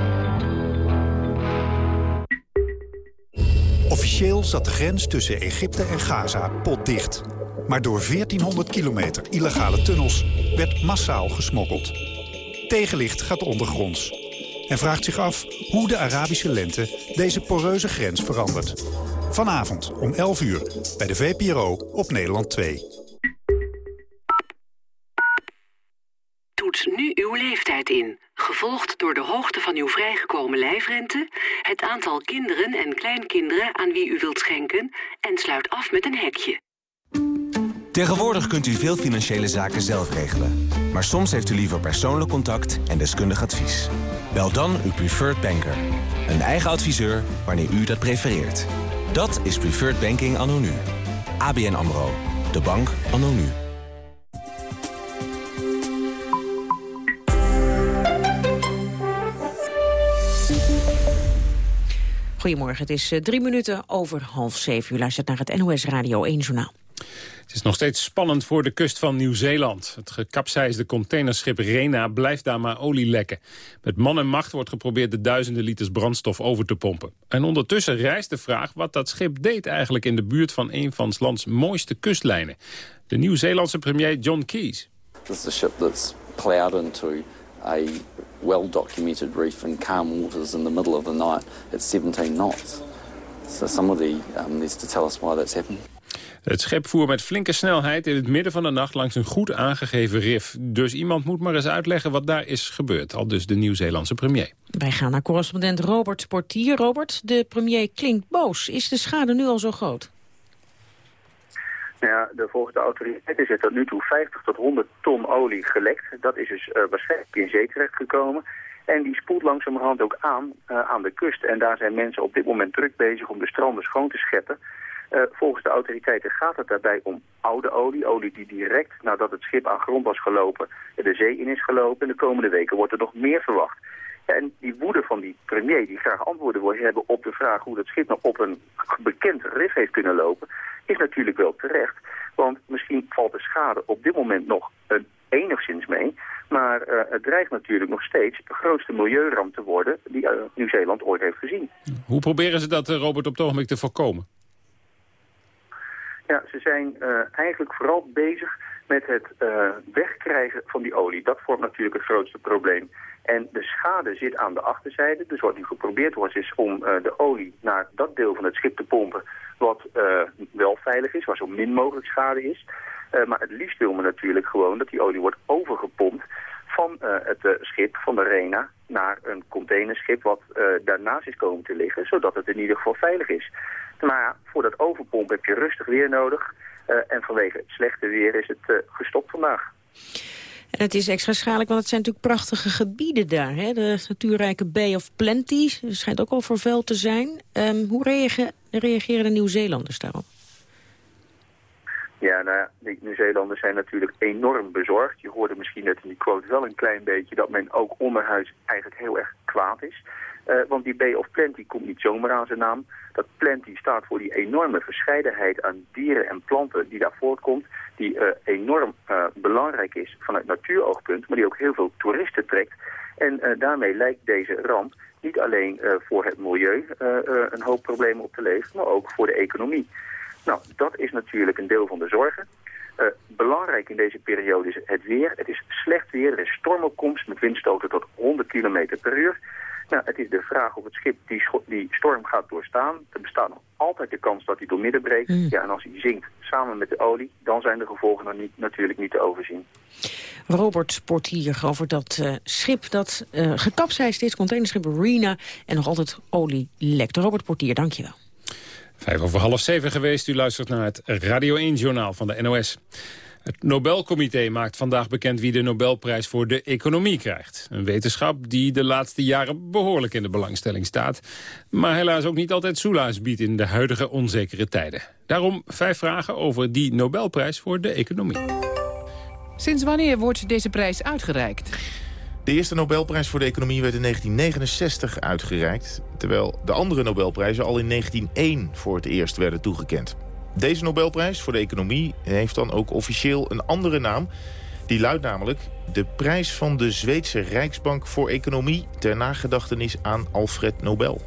Officieel zat de grens tussen Egypte en Gaza potdicht. Maar door 1400 kilometer illegale tunnels werd massaal gesmokkeld. Tegenlicht gaat ondergronds. En vraagt zich af hoe de Arabische lente deze poreuze grens verandert. Vanavond om 11 uur bij de VPRO op Nederland 2. Nu uw leeftijd in, gevolgd door de hoogte van uw vrijgekomen lijfrente... het aantal kinderen en kleinkinderen aan wie u wilt schenken... en sluit af met een hekje. Tegenwoordig kunt u veel financiële zaken zelf regelen. Maar soms heeft u liever persoonlijk contact en deskundig advies. Bel dan uw preferred banker. Een eigen adviseur wanneer u dat prefereert. Dat is Preferred Banking anno nu. ABN AMRO. De bank anno Goedemorgen, het is eh, drie minuten over half zeven. U luistert naar het NOS Radio 1 Journaal. Het is nog steeds spannend voor de kust van Nieuw-Zeeland. Het gekapseisde containerschip Rena blijft daar maar olie lekken. Met man en macht wordt geprobeerd de duizenden liters brandstof over te pompen. En ondertussen rijst de vraag wat dat schip deed eigenlijk in de buurt van een van het lands mooiste kustlijnen. De Nieuw-Zeelandse premier John Keys. This is a ship that's plowed into a well-documented reef in calm waters in the middle of the night at 17 knots. So somebody um, needs to tell us why that's happened. Het schip voer met flinke snelheid in het midden van de nacht langs een goed aangegeven rif. Dus iemand moet maar eens uitleggen wat daar is gebeurd. Al dus de Nieuw-Zeelandse premier. Wij gaan naar correspondent Robert Portier. Robert, de premier klinkt boos. Is de schade nu al zo groot? Nou ja, de, volgens de autoriteiten is tot nu toe 50 tot 100 ton olie gelekt. Dat is dus uh, waarschijnlijk in zee terechtgekomen. En die spoelt langzamerhand ook aan uh, aan de kust. En daar zijn mensen op dit moment druk bezig om de stranden schoon te scheppen. Uh, volgens de autoriteiten gaat het daarbij om oude olie. Olie die direct nadat het schip aan grond was gelopen de zee in is gelopen. En de komende weken wordt er nog meer verwacht. En die woede van die premier, die graag antwoorden wil hebben op de vraag hoe dat schip nog op een bekend rif heeft kunnen lopen, is natuurlijk wel terecht. Want misschien valt de schade op dit moment nog een enigszins mee. Maar uh, het dreigt natuurlijk nog steeds de grootste milieuramp te worden die uh, Nieuw-Zeeland ooit heeft gezien. Hoe proberen ze dat, Robert, op het ogenblik te voorkomen? Ja, ze zijn uh, eigenlijk vooral bezig met het uh, wegkrijgen van die olie. Dat vormt natuurlijk het grootste probleem. En de schade zit aan de achterzijde. Dus wat nu geprobeerd wordt is om uh, de olie naar dat deel van het schip te pompen... wat wel veilig is, waar zo min mogelijk schade is. maar het liefst wil men natuurlijk gewoon dat die olie wordt overgepompt van het schip, van de Rena, naar een containerschip wat daarnaast is komen te liggen, zodat het in ieder geval veilig is. Maar voor dat overpompen heb je rustig weer nodig. Uh, en vanwege het slechte weer is het uh, gestopt vandaag. En het is extra schadelijk, want het zijn natuurlijk prachtige gebieden daar. Hè? De natuurrijke Bay of Plenty schijnt ook al vervuild te zijn. Um, hoe reageren, reageren de Nieuw-Zeelanders daarop? Ja, nou ja, de Nieuw-Zeelanders zijn natuurlijk enorm bezorgd. Je hoorde misschien net in die quote wel een klein beetje dat men ook onderhuis eigenlijk heel erg kwaad is. Uh, want die Bay of Plenty komt niet zomaar aan zijn naam. Dat plenty staat voor die enorme verscheidenheid aan dieren en planten die daar voortkomt. Die uh, enorm uh, belangrijk is vanuit natuuroogpunt, maar die ook heel veel toeristen trekt. En daarmee lijkt deze ramp niet alleen voor het milieu een hoop problemen op te leveren, maar ook voor de economie. Nou, dat is natuurlijk een deel van de zorgen. Belangrijk in deze periode is het weer. Het is slecht weer, er is stormopkomst met windstoten tot 100 km per uur. Nou, het is de vraag of het schip die, die storm gaat doorstaan. Er bestaat nog altijd de kans dat hij door midden breekt. Mm. Ja, en als hij zinkt samen met de olie, dan zijn de gevolgen dan niet, natuurlijk niet te overzien. Robert Portier over dat uh, schip dat uh, gekapseist is, containerschip Rena, en nog altijd olie lekt. Robert Portier, dankjewel. Vijf over half zeven geweest. U luistert naar het Radio 1-journaal van de NOS. Het Nobelcomité maakt vandaag bekend wie de Nobelprijs voor de economie krijgt. Een wetenschap die de laatste jaren behoorlijk in de belangstelling staat. Maar helaas ook niet altijd soelaas biedt in de huidige onzekere tijden. Daarom vijf vragen over die Nobelprijs voor de economie. Sinds wanneer wordt deze prijs uitgereikt? De eerste Nobelprijs voor de economie werd in 1969 uitgereikt... terwijl de andere Nobelprijzen al in 1901 voor het eerst werden toegekend. Deze Nobelprijs voor de economie heeft dan ook officieel een andere naam. Die luidt namelijk de prijs van de Zweedse Rijksbank voor Economie... ter nagedachtenis aan Alfred Nobel.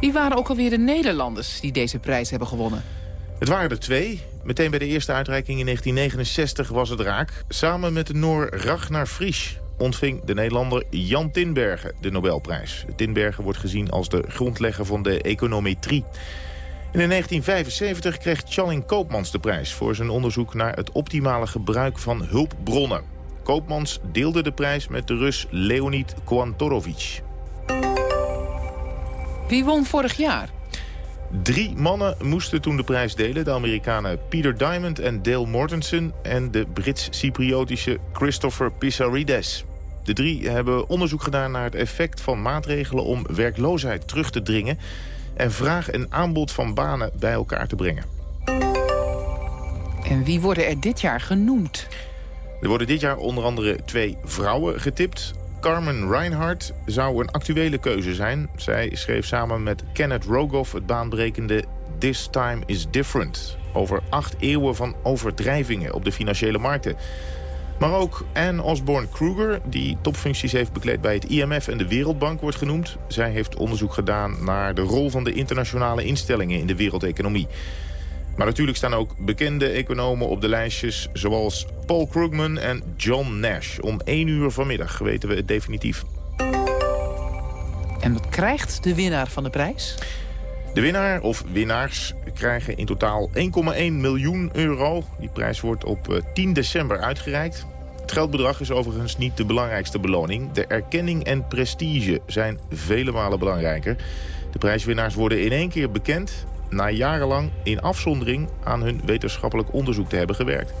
Wie waren ook alweer de Nederlanders die deze prijs hebben gewonnen? Het waren er twee. Meteen bij de eerste uitreiking in 1969 was het raak. Samen met de Noor Ragnar Fries ontving de Nederlander Jan Tinbergen de Nobelprijs. Tinbergen wordt gezien als de grondlegger van de econometrie. In 1975 kreeg Challing Koopmans de prijs... voor zijn onderzoek naar het optimale gebruik van hulpbronnen. Koopmans deelde de prijs met de Rus Leonid Kwantorovic. Wie won vorig jaar? Drie mannen moesten toen de prijs delen. De Amerikanen Peter Diamond en Dale Mortensen... en de Brits-Cypriotische Christopher Pissarides. De drie hebben onderzoek gedaan naar het effect van maatregelen... om werkloosheid terug te dringen... en vraag en aanbod van banen bij elkaar te brengen. En wie worden er dit jaar genoemd? Er worden dit jaar onder andere twee vrouwen getipt. Carmen Reinhardt zou een actuele keuze zijn. Zij schreef samen met Kenneth Rogoff het baanbrekende This Time is Different... over acht eeuwen van overdrijvingen op de financiële markten. Maar ook Anne Osborne Kruger, die topfuncties heeft bekleed bij het IMF en de Wereldbank, wordt genoemd. Zij heeft onderzoek gedaan naar de rol van de internationale instellingen in de wereldeconomie. Maar natuurlijk staan ook bekende economen op de lijstjes... zoals Paul Krugman en John Nash. Om 1 uur vanmiddag weten we het definitief. En wat krijgt de winnaar van de prijs? De winnaar of winnaars krijgen in totaal 1,1 miljoen euro. Die prijs wordt op 10 eh, december uitgereikt. Het geldbedrag is overigens niet de belangrijkste beloning. De erkenning en prestige zijn vele malen belangrijker. De prijswinnaars worden in één keer bekend na jarenlang in afzondering aan hun wetenschappelijk onderzoek te hebben gewerkt.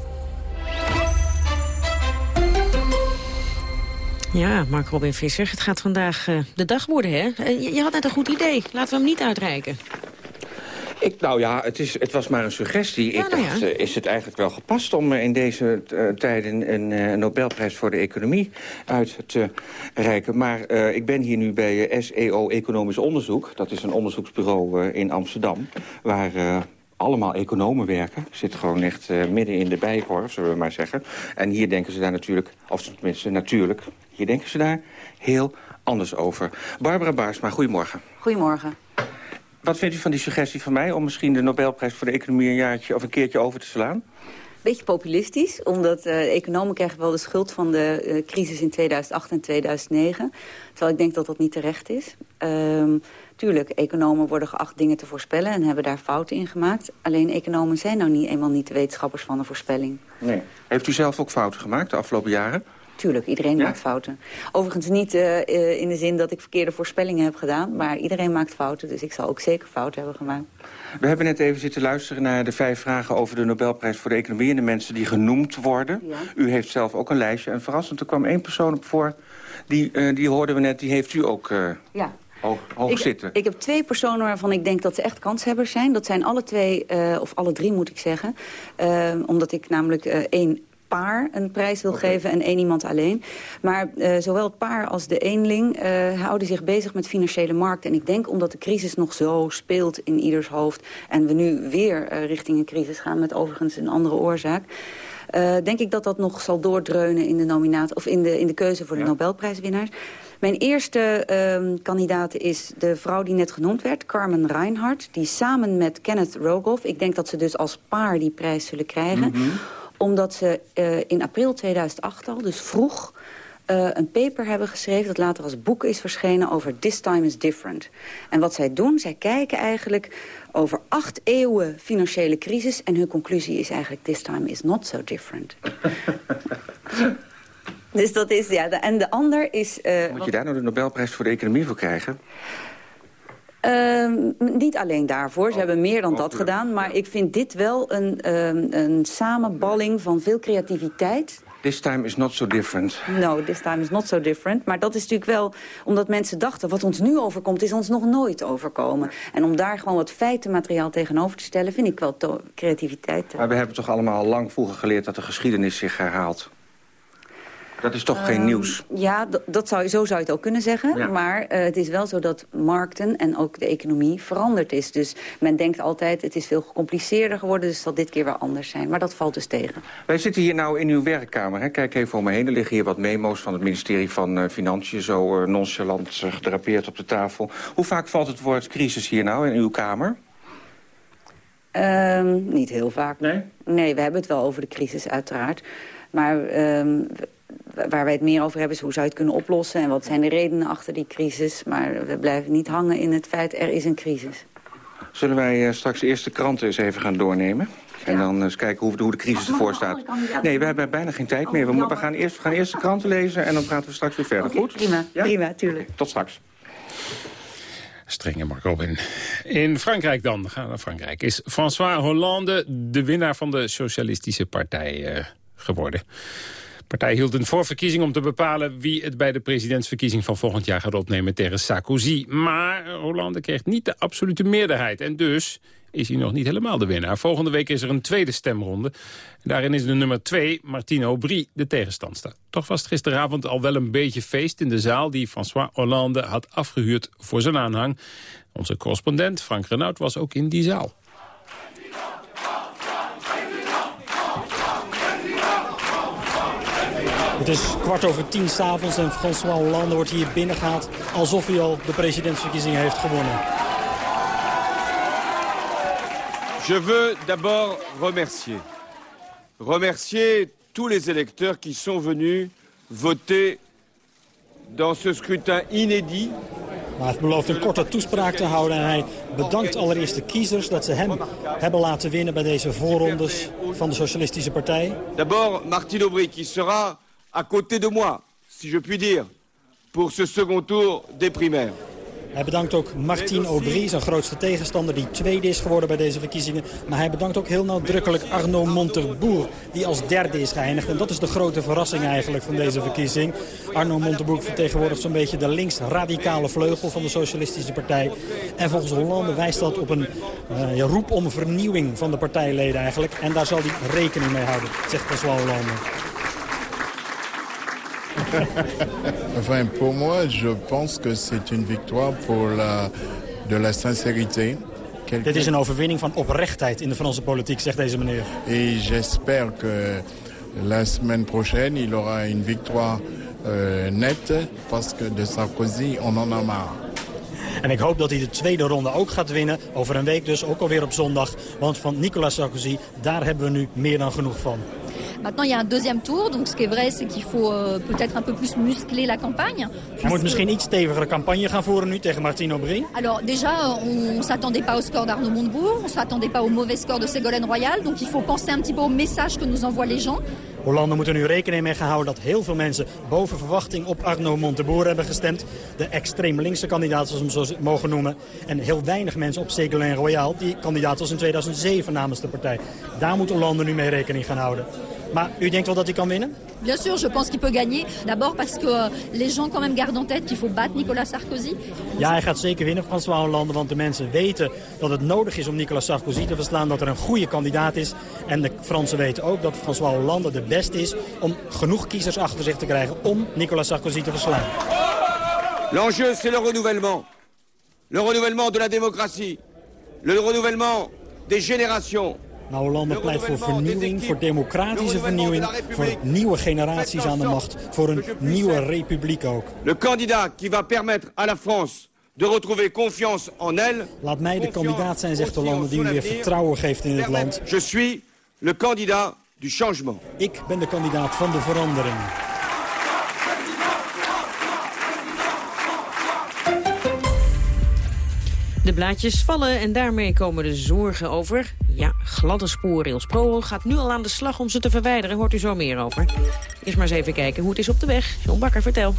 Ja, Mark Robin Visser, het gaat vandaag uh, de dag worden, hè? Uh, je, je, had net een goed idee. Laten we hem niet uitreiken. Ik, nou ja, het, is, het was maar een suggestie. Ja, ik nou dacht, ja. uh, is het eigenlijk wel gepast om in deze tijden een, een Nobelprijs voor de economie uit te reiken. Maar ik ben hier nu bij SEO Economisch Onderzoek. Dat is een onderzoeksbureau in Amsterdam, waar allemaal economen werken. Zit gewoon echt uh, midden in de bijkorf, zullen we maar zeggen. En hier denken ze daar natuurlijk, of tenminste natuurlijk... hier denken ze daar heel anders over. Barbara Baarsma, goedemorgen. Goedemorgen. Wat vindt u van die suggestie van mij... om misschien de Nobelprijs voor de economie een jaartje of een keertje over te slaan? beetje populistisch, omdat uh, economen krijgen wel de schuld van de uh, crisis in 2008 en 2009. Terwijl ik denk dat dat niet terecht is. Um, tuurlijk, economen worden geacht dingen te voorspellen en hebben daar fouten in gemaakt. Alleen economen zijn nou niet, eenmaal niet de wetenschappers van de voorspelling. Nee. Heeft u zelf ook fouten gemaakt de afgelopen jaren? Tuurlijk, iedereen maakt fouten. Overigens niet uh, in de zin dat ik verkeerde voorspellingen heb gedaan... maar iedereen maakt fouten, dus ik zal ook zeker fouten hebben gemaakt. We hebben net even zitten luisteren naar de vijf vragen over de Nobelprijs voor de Economie... en de mensen die genoemd worden. Ja. U heeft zelf ook een lijstje. En verrassend, er kwam één persoon op voor, die, uh, die hoorden we net, die heeft u ook... Uh, ja. Hoog, hoog ik, zitten. Ik heb twee personen waarvan ik denk dat ze echt kanshebbers zijn. Dat zijn alle twee, uh, of alle drie moet ik zeggen. omdat ik namelijk één paar een prijs wil geven en één iemand alleen. Maar uh, zowel het paar als de eenling uh, houden zich bezig met financiële markten. En ik denk omdat de crisis nog zo speelt in ieders hoofd... en we nu weer uh, richting een crisis gaan met overigens een andere oorzaak... denk ik dat dat nog zal doordreunen in de, nominatie, of in de, in de keuze voor de ja. Nobelprijswinnaars. Mijn eerste uh, kandidaat is de vrouw die net genoemd werd, Carmen Reinhardt. Die samen met Kenneth Rogoff, ik denk dat ze dus als paar die prijs zullen krijgen... Mm -hmm omdat ze uh, in april 2008 al, dus vroeg... Uh, een paper hebben geschreven dat later als boek is verschenen over This Time is Different. En wat zij doen, zij kijken eigenlijk over acht eeuwen financiële crisis... en hun conclusie is eigenlijk This Time is not so different. dus dat is, ja, de, en de ander is... Uh, Moet je daar nou de Nobelprijs voor de economie voor krijgen? Uh, niet alleen daarvoor, ze hebben meer dan dat gedaan. Maar ik vind dit wel een, um, een samenballing van veel creativiteit. This time is not so different. No, this time is not so different. Maar dat is natuurlijk wel omdat mensen dachten... wat ons nu overkomt, is ons nog nooit overkomen. En om daar gewoon wat feitenmateriaal tegenover te stellen... vind ik wel creativiteit. Maar we hebben toch allemaal al lang vroeger geleerd... dat de geschiedenis zich herhaalt? Dat is toch um, geen nieuws? Ja, dat zou, zo zou je het ook kunnen zeggen. Ja. Maar uh, het is wel zo dat markten en ook de economie veranderd is. Dus men denkt altijd, het is veel gecompliceerder geworden... dus het zal dit keer wel anders zijn. Maar dat valt dus tegen. Wij zitten hier nou in uw werkkamer. Hè? Kijk even om me heen. Er liggen hier wat memo's van het ministerie van uh, Financiën... zo uh, nonchalant gedrapeerd op de tafel. Hoe vaak valt het woord crisis hier nou in uw kamer? Um, niet heel vaak. Nee? Nee, we hebben het wel over de crisis uiteraard. Maar um, waar wij het meer over hebben is hoe zou je het kunnen oplossen... en wat zijn de redenen achter die crisis. Maar we blijven niet hangen in het feit er is een crisis. Zullen wij uh, straks eerst de kranten eens even gaan doornemen? En ja. dan eens kijken hoe, hoe de crisis ervoor staat. Nee, we hebben bijna geen tijd meer. We, we, gaan eerst, we gaan eerst de kranten lezen en dan praten we straks weer verder. Okay, Goed? Prima, ja? prima, tuurlijk. Tot straks. Strenge Mark Robin. In Frankrijk dan, we gaan naar Frankrijk, is François Hollande de winnaar van de Socialistische Partij uh, geworden. Partij hield een voorverkiezing om te bepalen wie het bij de presidentsverkiezing van volgend jaar gaat opnemen tegen Sarkozy. Maar Hollande kreeg niet de absolute meerderheid en dus is hij nog niet helemaal de winnaar. Volgende week is er een tweede stemronde. Daarin is de nummer 2, Martine Aubry, de tegenstandster. Toch was gisteravond al wel een beetje feest in de zaal... die François Hollande had afgehuurd voor zijn aanhang. Onze correspondent Frank Renaud was ook in die zaal. Het is kwart over tien s'avonds en François Hollande wordt hier binnengehaald... alsof hij al de presidentsverkiezingen heeft gewonnen. Je veux d'abord remercier. Remercier tous les électeurs qui sont venus voter dans ce scrutin inédit hij heeft beloofd een korte toespraak te houden. En hij bedankt allereerst de kiezers dat ze hem hebben laten winnen bij deze voorrondes van de Socialistische Partij. D'abord Martine Aubry qui sera à côté de moi, si je puis dire, pour ce second tour des primaires. Hij bedankt ook Martine Aubry, zijn grootste tegenstander, die tweede is geworden bij deze verkiezingen. Maar hij bedankt ook heel nadrukkelijk Arnaud Montebourg, die als derde is geëindigd. En dat is de grote verrassing eigenlijk van deze verkiezing. Arnaud Montebourg vertegenwoordigt zo'n beetje de links-radicale vleugel van de Socialistische Partij. En volgens Hollande wijst dat op een uh, roep om vernieuwing van de partijleden eigenlijk. En daar zal hij rekening mee houden, zegt François Hollande. enfin, pour moi, je pense que c'est une victoire pour la, de la sincérité. Dit is een overwinning van oprechtheid in de Franse politiek, zegt deze meneer. Et j'espère que la semaine prochaine, il aura une victoire euh, nette, parce que de Sarkozy, on en a marre. En ik hoop dat hij de tweede ronde ook gaat winnen. Over een week dus, ook alweer op zondag. Want van Nicolas Sarkozy, daar hebben we nu meer dan genoeg van. Maintenant, il y a un deuxième tour. Donc, ce qui est vrai, c'est qu'il faut euh, peut-être un peu plus muscler la campagne. Hij moet misschien iets stevigere campagne gaan voeren nu tegen Martine Aubry. Alors, déjà, on ne s'attendait pas au score d'Arnaud Montebourg. On ne s'attendait pas au mauvais score de Ségolène Royal. Donc, il faut penser un petit peu au message que nous envoient les gens. Hollande moet er nu rekening mee gaan houden dat heel veel mensen boven verwachting op Arnaud Montebourg hebben gestemd. De extreem linkse kandidaat, zoals we hem zo mogen noemen. En heel weinig mensen op Ségolène Royal, die kandidaat was in 2007 namens de partij. Daar moet Hollande nu mee rekening gaan houden. Maar u denkt wel dat hij kan winnen? Bien sûr, je pense qu'il peut gagner. D'abord parce que euh, les gens quand même gardent en tête qu'il faut battre Nicolas Sarkozy. Ja, hij gaat zeker winnen, François Hollande. Want de mensen weten dat het nodig is om Nicolas Sarkozy te verslaan. Dat er een goede kandidaat is. En de Fransen weten ook dat François Hollande de beste is... om genoeg kiezers achter zich te krijgen om Nicolas Sarkozy te verslaan. L'enjeu, c'est le renouvellement. Le renouvellement de la démocratie. Le renouvellement des générations. Nou, Hollande pleit voor vernieuwing, voor democratische vernieuwing... voor nieuwe generaties aan de macht, voor een nieuwe republiek ook. Le candidat qui va permettre à la France de retrouver confiance en elle... Laat mij de kandidaat zijn, zegt Hollande, die weer vertrouwen geeft in het land. Je suis le candidat du changement. Ik ben de kandidaat van de verandering. De blaadjes vallen en daarmee komen de zorgen over. Ja, gladde spoorrails. ProRail gaat nu al aan de slag om ze te verwijderen. Hoort u zo meer over. Eerst maar eens even kijken hoe het is op de weg. John Bakker, vertel.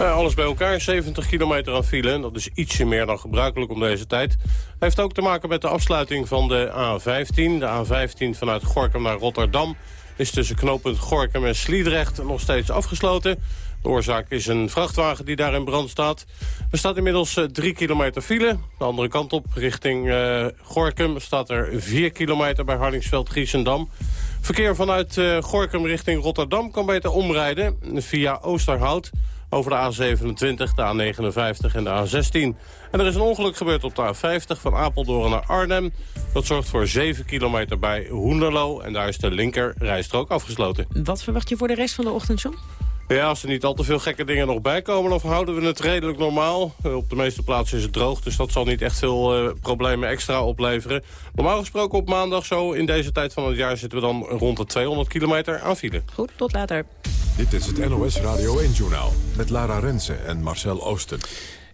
Uh, alles bij elkaar, 70 kilometer aan file. Dat is ietsje meer dan gebruikelijk om deze tijd. Heeft ook te maken met de afsluiting van de A15. De A15 vanuit Gorkum naar Rotterdam is tussen knooppunt Gorkum en Sliedrecht nog steeds afgesloten. De oorzaak is een vrachtwagen die daar in brand staat. Er staat inmiddels uh, drie kilometer file. De andere kant op, richting uh, Gorkum, staat er vier kilometer bij Hardingsveld-Giessendam. Verkeer vanuit uh, Gorkum richting Rotterdam kan beter omrijden via Oosterhout over de A27, de A59 en de A16. En er is een ongeluk gebeurd op de A50 van Apeldoorn naar Arnhem. Dat zorgt voor 7 kilometer bij Hoenderlo en daar is de linker rijstrook afgesloten. Wat verwacht je voor de rest van de ochtend, John? Ja, als er niet al te veel gekke dingen nog bij komen... dan houden we het redelijk normaal. Op de meeste plaatsen is het droog, dus dat zal niet echt veel uh, problemen extra opleveren. Normaal gesproken op maandag zo, in deze tijd van het jaar... zitten we dan rond de 200 kilometer aan file. Goed, tot later. Dit is het NOS Radio 1-journaal met Lara Rensen en Marcel Oosten.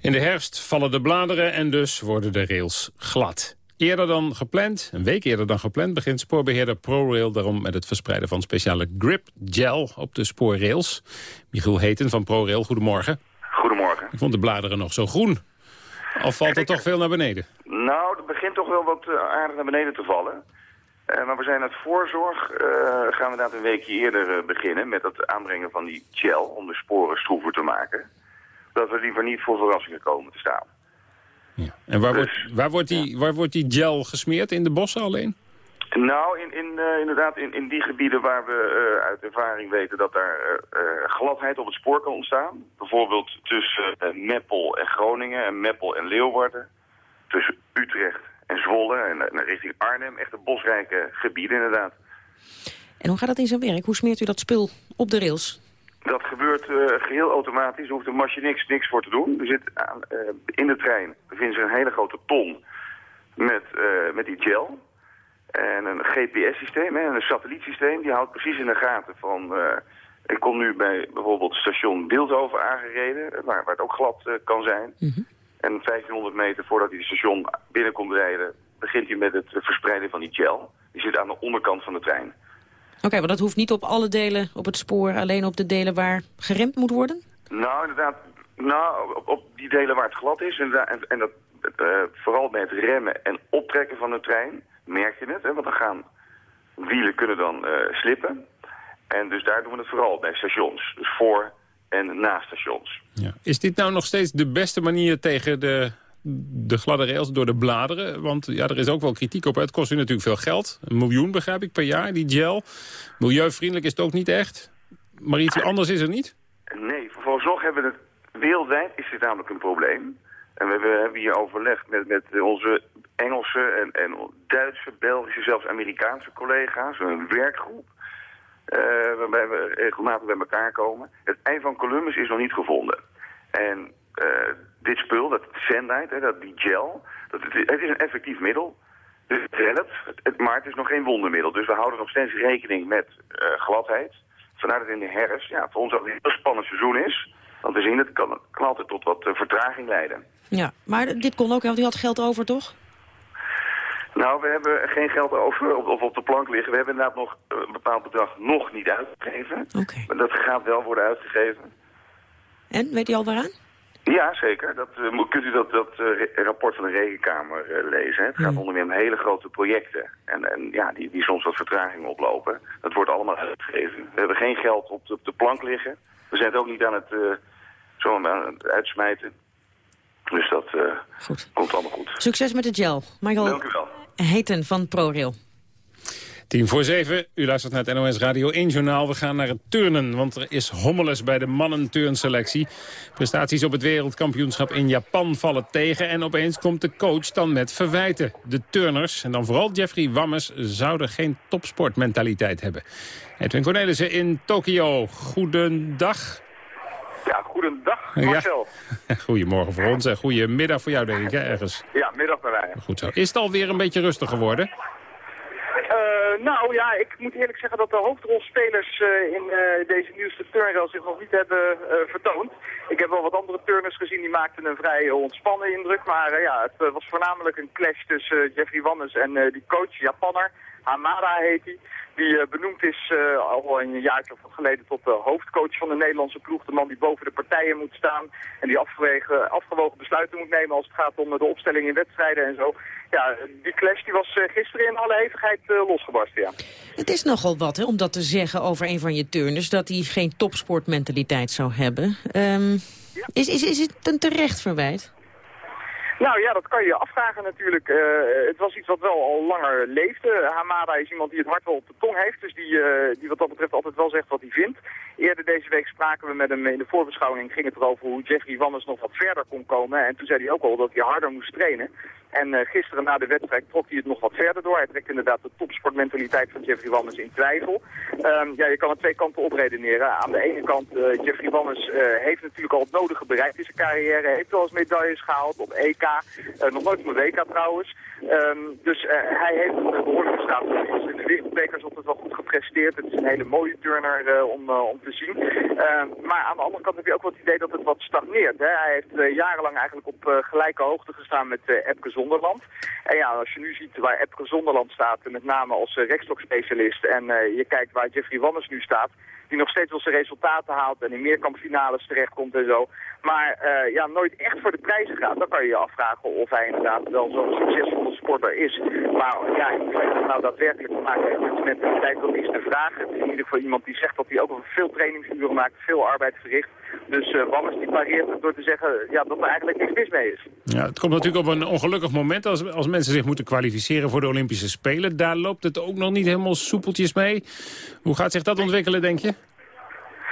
In de herfst vallen de bladeren en dus worden de rails glad. Eerder dan gepland, een week eerder dan gepland... begint spoorbeheerder ProRail daarom met het verspreiden van speciale grip gel op de spoorrails. Michiel Heten van ProRail, goedemorgen. Goedemorgen. Ik vond de bladeren nog zo groen. Of valt er toch veel naar beneden? Nou, er begint toch wel wat aardig naar beneden te vallen. Uh, maar we zijn uit voorzorg, uh, gaan we inderdaad een weekje eerder uh, beginnen... met het aanbrengen van die gel om de sporen stroever te maken. Dat we liever niet voor verrassingen komen te staan. Ja. En waar, dus, wordt, waar, wordt die, ja. waar wordt die gel gesmeerd? In de bossen alleen? Nou, in, in, uh, inderdaad in, in die gebieden waar we uh, uit ervaring weten dat daar uh, gladheid op het spoor kan ontstaan. Bijvoorbeeld tussen Meppel en Groningen en Meppel en Leeuwarden. Tussen Utrecht en Zwolle en, en richting Arnhem. Echt een bosrijke gebieden inderdaad. En hoe gaat dat in zijn werk? Hoe smeert u dat spul op de rails? Dat gebeurt uh, geheel automatisch, er hoeft de machine niks, niks voor te doen. Er zit aan, uh, in de trein bevindt zich een hele grote ton met, uh, met die gel. En een GPS-systeem, een satellietsysteem, die houdt precies in de gaten van... ik kom nu bij bijvoorbeeld station Beeldhoven aangereden, waar, waar het ook glad kan zijn. Mm -hmm. En 1500 meter voordat hij het station binnenkomt rijden... begint hij met het verspreiden van die gel. Die zit aan de onderkant van de trein. Oké, okay, maar dat hoeft niet op alle delen op het spoor, alleen op de delen waar geremd moet worden? Nou, inderdaad, nou, op, op die delen waar het glad is, en, en, en dat, uh, vooral bij het remmen en optrekken van de trein, merk je het, hè, want dan gaan wielen kunnen dan uh, slippen. En dus daar doen we het vooral bij stations, dus voor en na stations. Ja. Is dit nou nog steeds de beste manier tegen de de gladde rails door de bladeren? Want ja, er is ook wel kritiek op. Het kost u natuurlijk veel geld. Een miljoen begrijp ik per jaar, die gel. Milieuvriendelijk is het ook niet echt. Maar iets anders is er niet? Nee, vooralsnog hebben we het wereldwijd is dit namelijk een probleem. En we hebben hier overlegd met, met onze Engelse en, en Duitse, Belgische, zelfs Amerikaanse collega's. Een werkgroep. Uh, waarbij we regelmatig bij elkaar komen. Het ei van Columbus is nog niet gevonden. En uh, dit spul, dat Sandite, dat, die gel, dat, het, het is een effectief middel. Dus het helpt, het, maar het is nog geen wondermiddel. Dus we houden nog steeds rekening met uh, gladheid. Vandaar dat in de herfst, ja, voor ons ook een heel spannend seizoen is. Want we zien, het kan, kan altijd tot wat uh, vertraging leiden. Ja, maar dit kon ook, want u had geld over, toch? Nou, we hebben geen geld over of op de plank liggen. We hebben inderdaad nog een bepaald bedrag nog niet uitgegeven. Oké. Maar dat gaat wel worden uitgegeven. En, weet u al waaraan? Ja, zeker. Dat, uh, kunt u dat, dat uh, rapport van de Rekenkamer uh, lezen. Het gaat onder meer om hele grote projecten. En, en ja, die, die soms wat vertraging oplopen. Dat wordt allemaal uitgegeven. We hebben geen geld op de, op de plank liggen. We zijn het ook niet aan het, zo aan het uitsmijten. Dus dat goed. komt allemaal goed. Succes met de gel. Michael Dank u wel. Heten van ProRail. Tien voor zeven, u luistert naar het NOS Radio 1 Journaal. We gaan naar het turnen, want er is hommeles bij de mannen-turnselectie. Prestaties op het wereldkampioenschap in Japan vallen tegen... en opeens komt de coach dan met verwijten. De turners, en dan vooral Jeffrey Wammes, zouden geen topsportmentaliteit hebben. Edwin Cornelissen in Tokio, goedendag. Ja, goedendag Marcel. Ja. Goedemorgen voor ons en goedemiddag voor jou denk ik, hè, ergens. Ja, middag bij mij. Goed zo. Is het alweer een beetje rustig geworden? Uh, nou ja, ik moet eerlijk zeggen dat de hoofdrolspelers uh, in uh, deze nieuwste turnrail zich nog niet hebben vertoond. Ik heb wel wat andere turners gezien, die maakten een vrij ontspannen indruk. Maar ja, het was voornamelijk een clash tussen Jeffrey Wannes en die coach, Japanner. Hamada heet hij. Die uh, benoemd is uh, al een jaartje geleden tot de hoofdcoach van de Nederlandse ploeg. De man die boven de partijen moet staan. En die afgewogen, afgewogen besluiten moet nemen als het gaat om de opstelling in wedstrijden en zo. Ja, die clash die was uh, gisteren in alle hevigheid losgebarsten, ja. Het is nogal wat hè, om dat te zeggen over een van je turners. Dat hij geen topsportmentaliteit zou hebben. Um, ja. is, is, is het een terecht verwijt? Nou ja, dat kan je afvragen natuurlijk. Uh, het was iets wat wel al langer leefde. Hamada is iemand die het hart wel op de tong heeft. Dus die, uh, die wat dat betreft altijd wel zegt wat hij vindt. Eerder deze week spraken we met hem in de voorbeschouwing. Ging het erover hoe Jeffrey Wanners nog wat verder kon komen. En toen zei hij ook al dat hij harder moest trainen. En uh, gisteren na de wedstrijd trok hij het nog wat verder door. Hij trekt inderdaad de topsportmentaliteit van Jeffrey Wanners in twijfel. Um, ja, je kan er twee kanten op redeneren. Aan de ene kant, Jeffrey Wanners heeft natuurlijk al het nodige bereikt in zijn carrière. Heeft wel eens medailles gehaald op EK. Nog nooit op een WK trouwens. Um, dus hij heeft een behoorlijke status. In de wereldbekers altijd wel goed gepresteerd. Het is een hele mooie turner om, om te zien. Uh, maar aan de andere kant heb je ook wel het idee dat het wat stagneert. Hè? Hij heeft uh, jarenlang eigenlijk op uh, gelijke hoogte gestaan met uh, Epke Zonderland. En ja, als je nu ziet waar Epke Zonderland staat, met name als rekstokspecialist... en je kijkt waar Jeffrey Wanners nu staat die nog steeds wel zijn resultaten haalt en in meerkampfinales terechtkomt en zo. Maar uh, ja, nooit echt voor de prijzen gaat. Dan kan je je afvragen of hij inderdaad wel zo'n succesvolle sporter is. Maar ja, hoeverre dat nou daadwerkelijk te maken heeft met mentaliteit, dat is de vraag. Het is in ieder geval iemand die zegt dat hij ook veel trainingsuren maakt, veel arbeid verricht. Dus uh, Wammers die pareert het door te zeggen ja, dat er eigenlijk niks mis mee is. Ja, het komt natuurlijk op een ongelukkig moment als, als mensen zich moeten kwalificeren voor de Olympische Spelen. Daar loopt het ook nog niet helemaal soepeltjes mee. Hoe gaat zich dat ontwikkelen, denk je?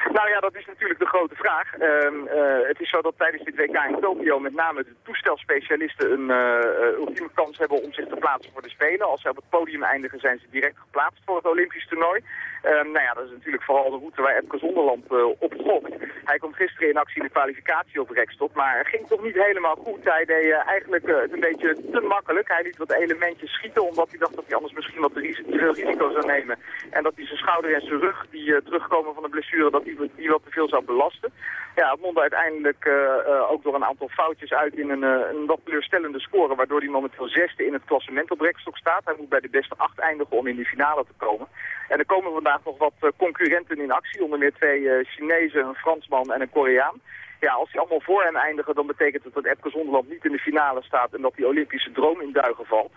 Nou ja, dat is natuurlijk de grote vraag. Uh, uh, het is zo dat tijdens dit WK in Tokio met name de toestelspecialisten een uh, ultieme kans hebben om zich te plaatsen voor de Spelen. Als ze op het podium eindigen zijn ze direct geplaatst voor het Olympisch toernooi. Um, nou ja, dat is natuurlijk vooral de route waar Epke Zonderland op gokt. Hij komt gisteren in actie in de kwalificatie op rekstok, maar ging toch niet helemaal goed. Hij deed eigenlijk een beetje te makkelijk. Hij liet wat elementjes schieten, omdat hij dacht dat hij anders misschien wat te, risico zou nemen. En dat hij zijn schouder en zijn rug, die terugkomen van de blessure, dat die wat te veel zou belasten. Ja, het mondde uiteindelijk ook door een aantal foutjes uit in een, een wat teleurstellende score, waardoor hij momenteel zesde in het klassement op rekstok staat. Hij moet bij de beste acht eindigen om in die finale te komen. En er komen vandaag nog wat concurrenten in actie, onder meer twee Chinezen, een Fransman en een Koreaan. Ja, als die allemaal voor hem eindigen, dan betekent het dat Epke Zonderland niet in de finale staat en dat die Olympische droom in duigen valt.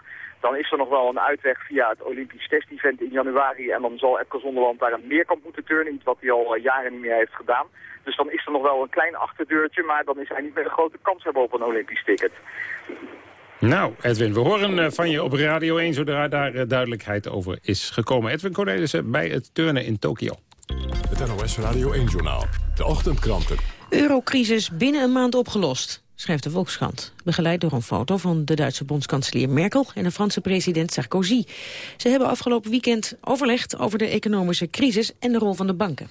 Dan is er nog wel een uitweg via het Olympisch test-event in januari en dan zal Epke Zonderland daar een meerkamp moeten turnen, iets wat hij al uh, jaren niet meer heeft gedaan. Dus dan is er nog wel een klein achterdeurtje, maar dan is hij niet meer een grote kans hebben op een Olympisch ticket. Nou, Edwin, we horen van je op Radio 1 zodra daar duidelijkheid over is gekomen. Edwin Cornelissen bij het turnen in Tokio. Het NOS Radio 1-journaal. De ochtendkranten. Eurocrisis binnen een maand opgelost. Schrijft de Volkskrant. Begeleid door een foto van de Duitse bondskanselier Merkel en de Franse president Sarkozy. Ze hebben afgelopen weekend overlegd over de economische crisis en de rol van de banken.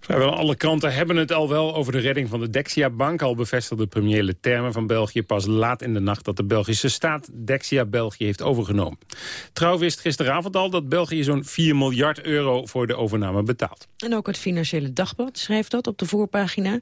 Vrijwel alle kranten hebben het al wel over de redding van de Dexia-bank. Al bevestigde premier Leterme van België pas laat in de nacht dat de Belgische staat Dexia België heeft overgenomen. Trouw wist gisteravond al dat België zo'n 4 miljard euro voor de overname betaalt. En ook het Financiële Dagblad schrijft dat op de voorpagina.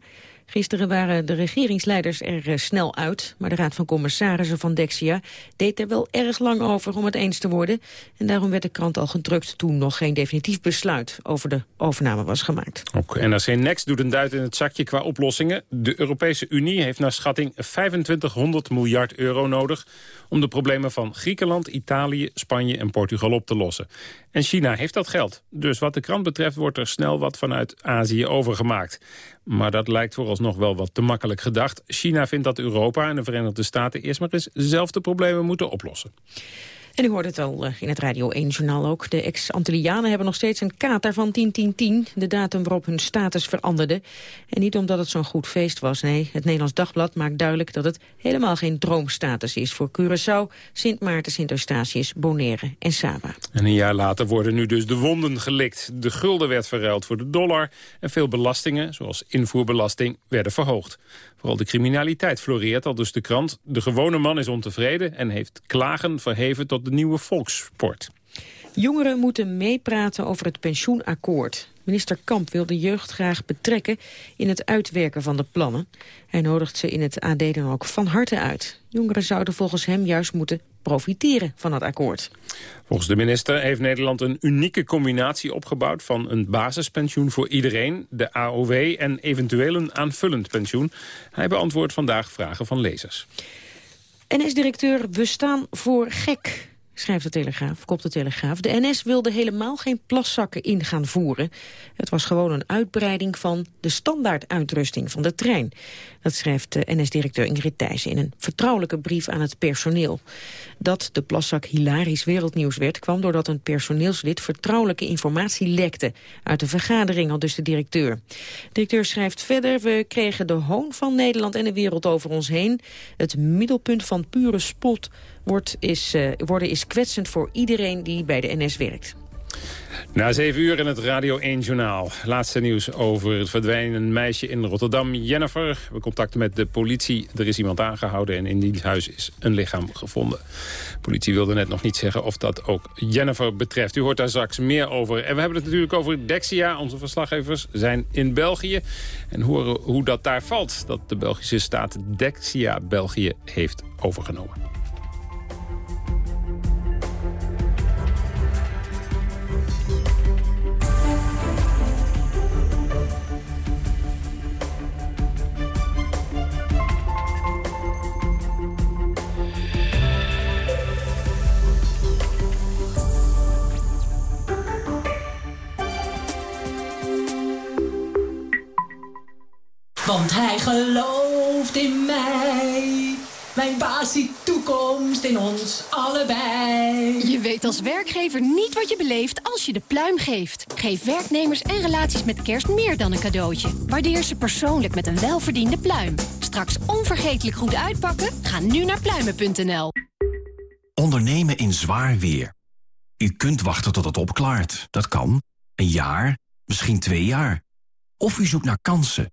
Gisteren waren de regeringsleiders er eh, snel uit, maar de Raad van Commissarissen van Dexia deed er wel erg lang over om het eens te worden. En daarom werd de krant al gedrukt toen nog geen definitief besluit over de overname was gemaakt. Ook NRC Next doet een duit in het zakje qua oplossingen. De Europese Unie heeft naar schatting 2500 miljard euro nodig om de problemen van Griekenland, Italië, Spanje en Portugal op te lossen. En China heeft dat geld. Dus wat de krant betreft wordt er snel wat vanuit Azië overgemaakt. Maar dat lijkt vooralsnog wel wat te makkelijk gedacht. China vindt dat Europa en de Verenigde Staten eerst maar eens zelf de problemen moeten oplossen. En u hoort het al eh, in het Radio 1-journaal ook. De ex-Antillianen hebben nog steeds een kater van 10-10-10. De datum waarop hun status veranderde. En niet omdat het zo'n goed feest was. Nee, het Nederlands Dagblad maakt duidelijk dat het helemaal geen droomstatus is... voor Curaçao, Sint Maarten, Sint Eustatius, Bonaire en Saba. En een jaar later worden nu dus de wonden gelikt. De gulden werd verruild voor de dollar. En veel belastingen, zoals invoerbelasting, werden verhoogd. Vooral de criminaliteit floreert, al dus de krant. De gewone man is ontevreden en heeft klagen verheven tot de nieuwe volkssport. Jongeren moeten meepraten over het pensioenakkoord. Minister Kamp wil de jeugd graag betrekken in het uitwerken van de plannen. Hij nodigt ze in het AD dan ook van harte uit. Jongeren zouden volgens hem juist moeten profiteren van het akkoord. Volgens de minister heeft Nederland een unieke combinatie opgebouwd... van een basispensioen voor iedereen, de AOW en eventueel een aanvullend pensioen. Hij beantwoordt vandaag vragen van lezers. NS-directeur, we staan voor gek schrijft de Telegraaf, kopt de Telegraaf. De NS wilde helemaal geen plaszakken in gaan voeren. Het was gewoon een uitbreiding van de standaarduitrusting van de trein. Dat schrijft NS-directeur Ingrid Thijssen in een vertrouwelijke brief aan het personeel. Dat de plaszak hilarisch wereldnieuws werd... kwam doordat een personeelslid vertrouwelijke informatie lekte... uit de vergadering, al dus de directeur. De directeur schrijft verder... we kregen de hoon van Nederland en de wereld over ons heen. Het middelpunt van pure spot wordt, is, uh, worden is kwetsend voor iedereen die bij de NS werkt. Na zeven uur in het Radio 1 Journaal. Laatste nieuws over het verdwijnen meisje in Rotterdam. Jennifer, we contacten met de politie. Er is iemand aangehouden en in die huis is een lichaam gevonden. De politie wilde net nog niet zeggen of dat ook Jennifer betreft. U hoort daar straks meer over. En we hebben het natuurlijk over Dexia. Onze verslaggevers zijn in België. En horen hoe dat daar valt. Dat de Belgische staat Dexia België heeft overgenomen. Want hij gelooft in mij. Mijn baas ziet toekomst in ons allebei. Je weet als werkgever niet wat je beleeft als je de pluim geeft. Geef werknemers en relaties met kerst meer dan een cadeautje. Waardeer ze persoonlijk met een welverdiende pluim. Straks onvergetelijk goed uitpakken? Ga nu naar pluimen.nl. Ondernemen in zwaar weer. U kunt wachten tot het opklaart. Dat kan. Een jaar, misschien twee jaar. Of u zoekt naar kansen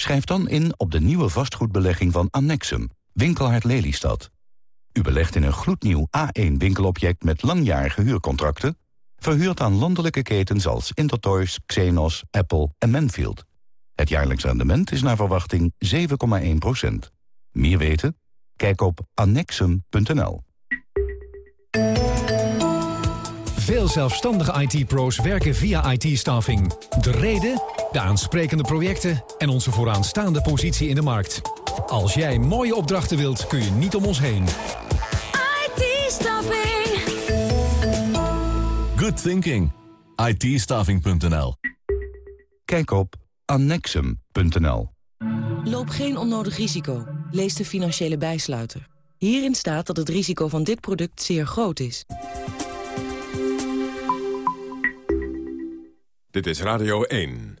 Schrijf dan in op de nieuwe vastgoedbelegging van Annexum, Winkelhard Lelystad. U belegt in een gloednieuw A1-winkelobject met langjarige huurcontracten Verhuurd aan landelijke ketens als Intertoys, Xenos, Apple en Manfield. Het jaarlijks rendement is naar verwachting 7,1% Meer weten? Kijk op annexum.nl. Veel zelfstandige IT-pro's werken via IT-staffing. De reden, de aansprekende projecten en onze vooraanstaande positie in de markt. Als jij mooie opdrachten wilt, kun je niet om ons heen. IT-staffing. Good thinking. it Kijk op annexum.nl. Loop geen onnodig risico. Lees de financiële bijsluiter. Hierin staat dat het risico van dit product zeer groot is. Dit is Radio 1.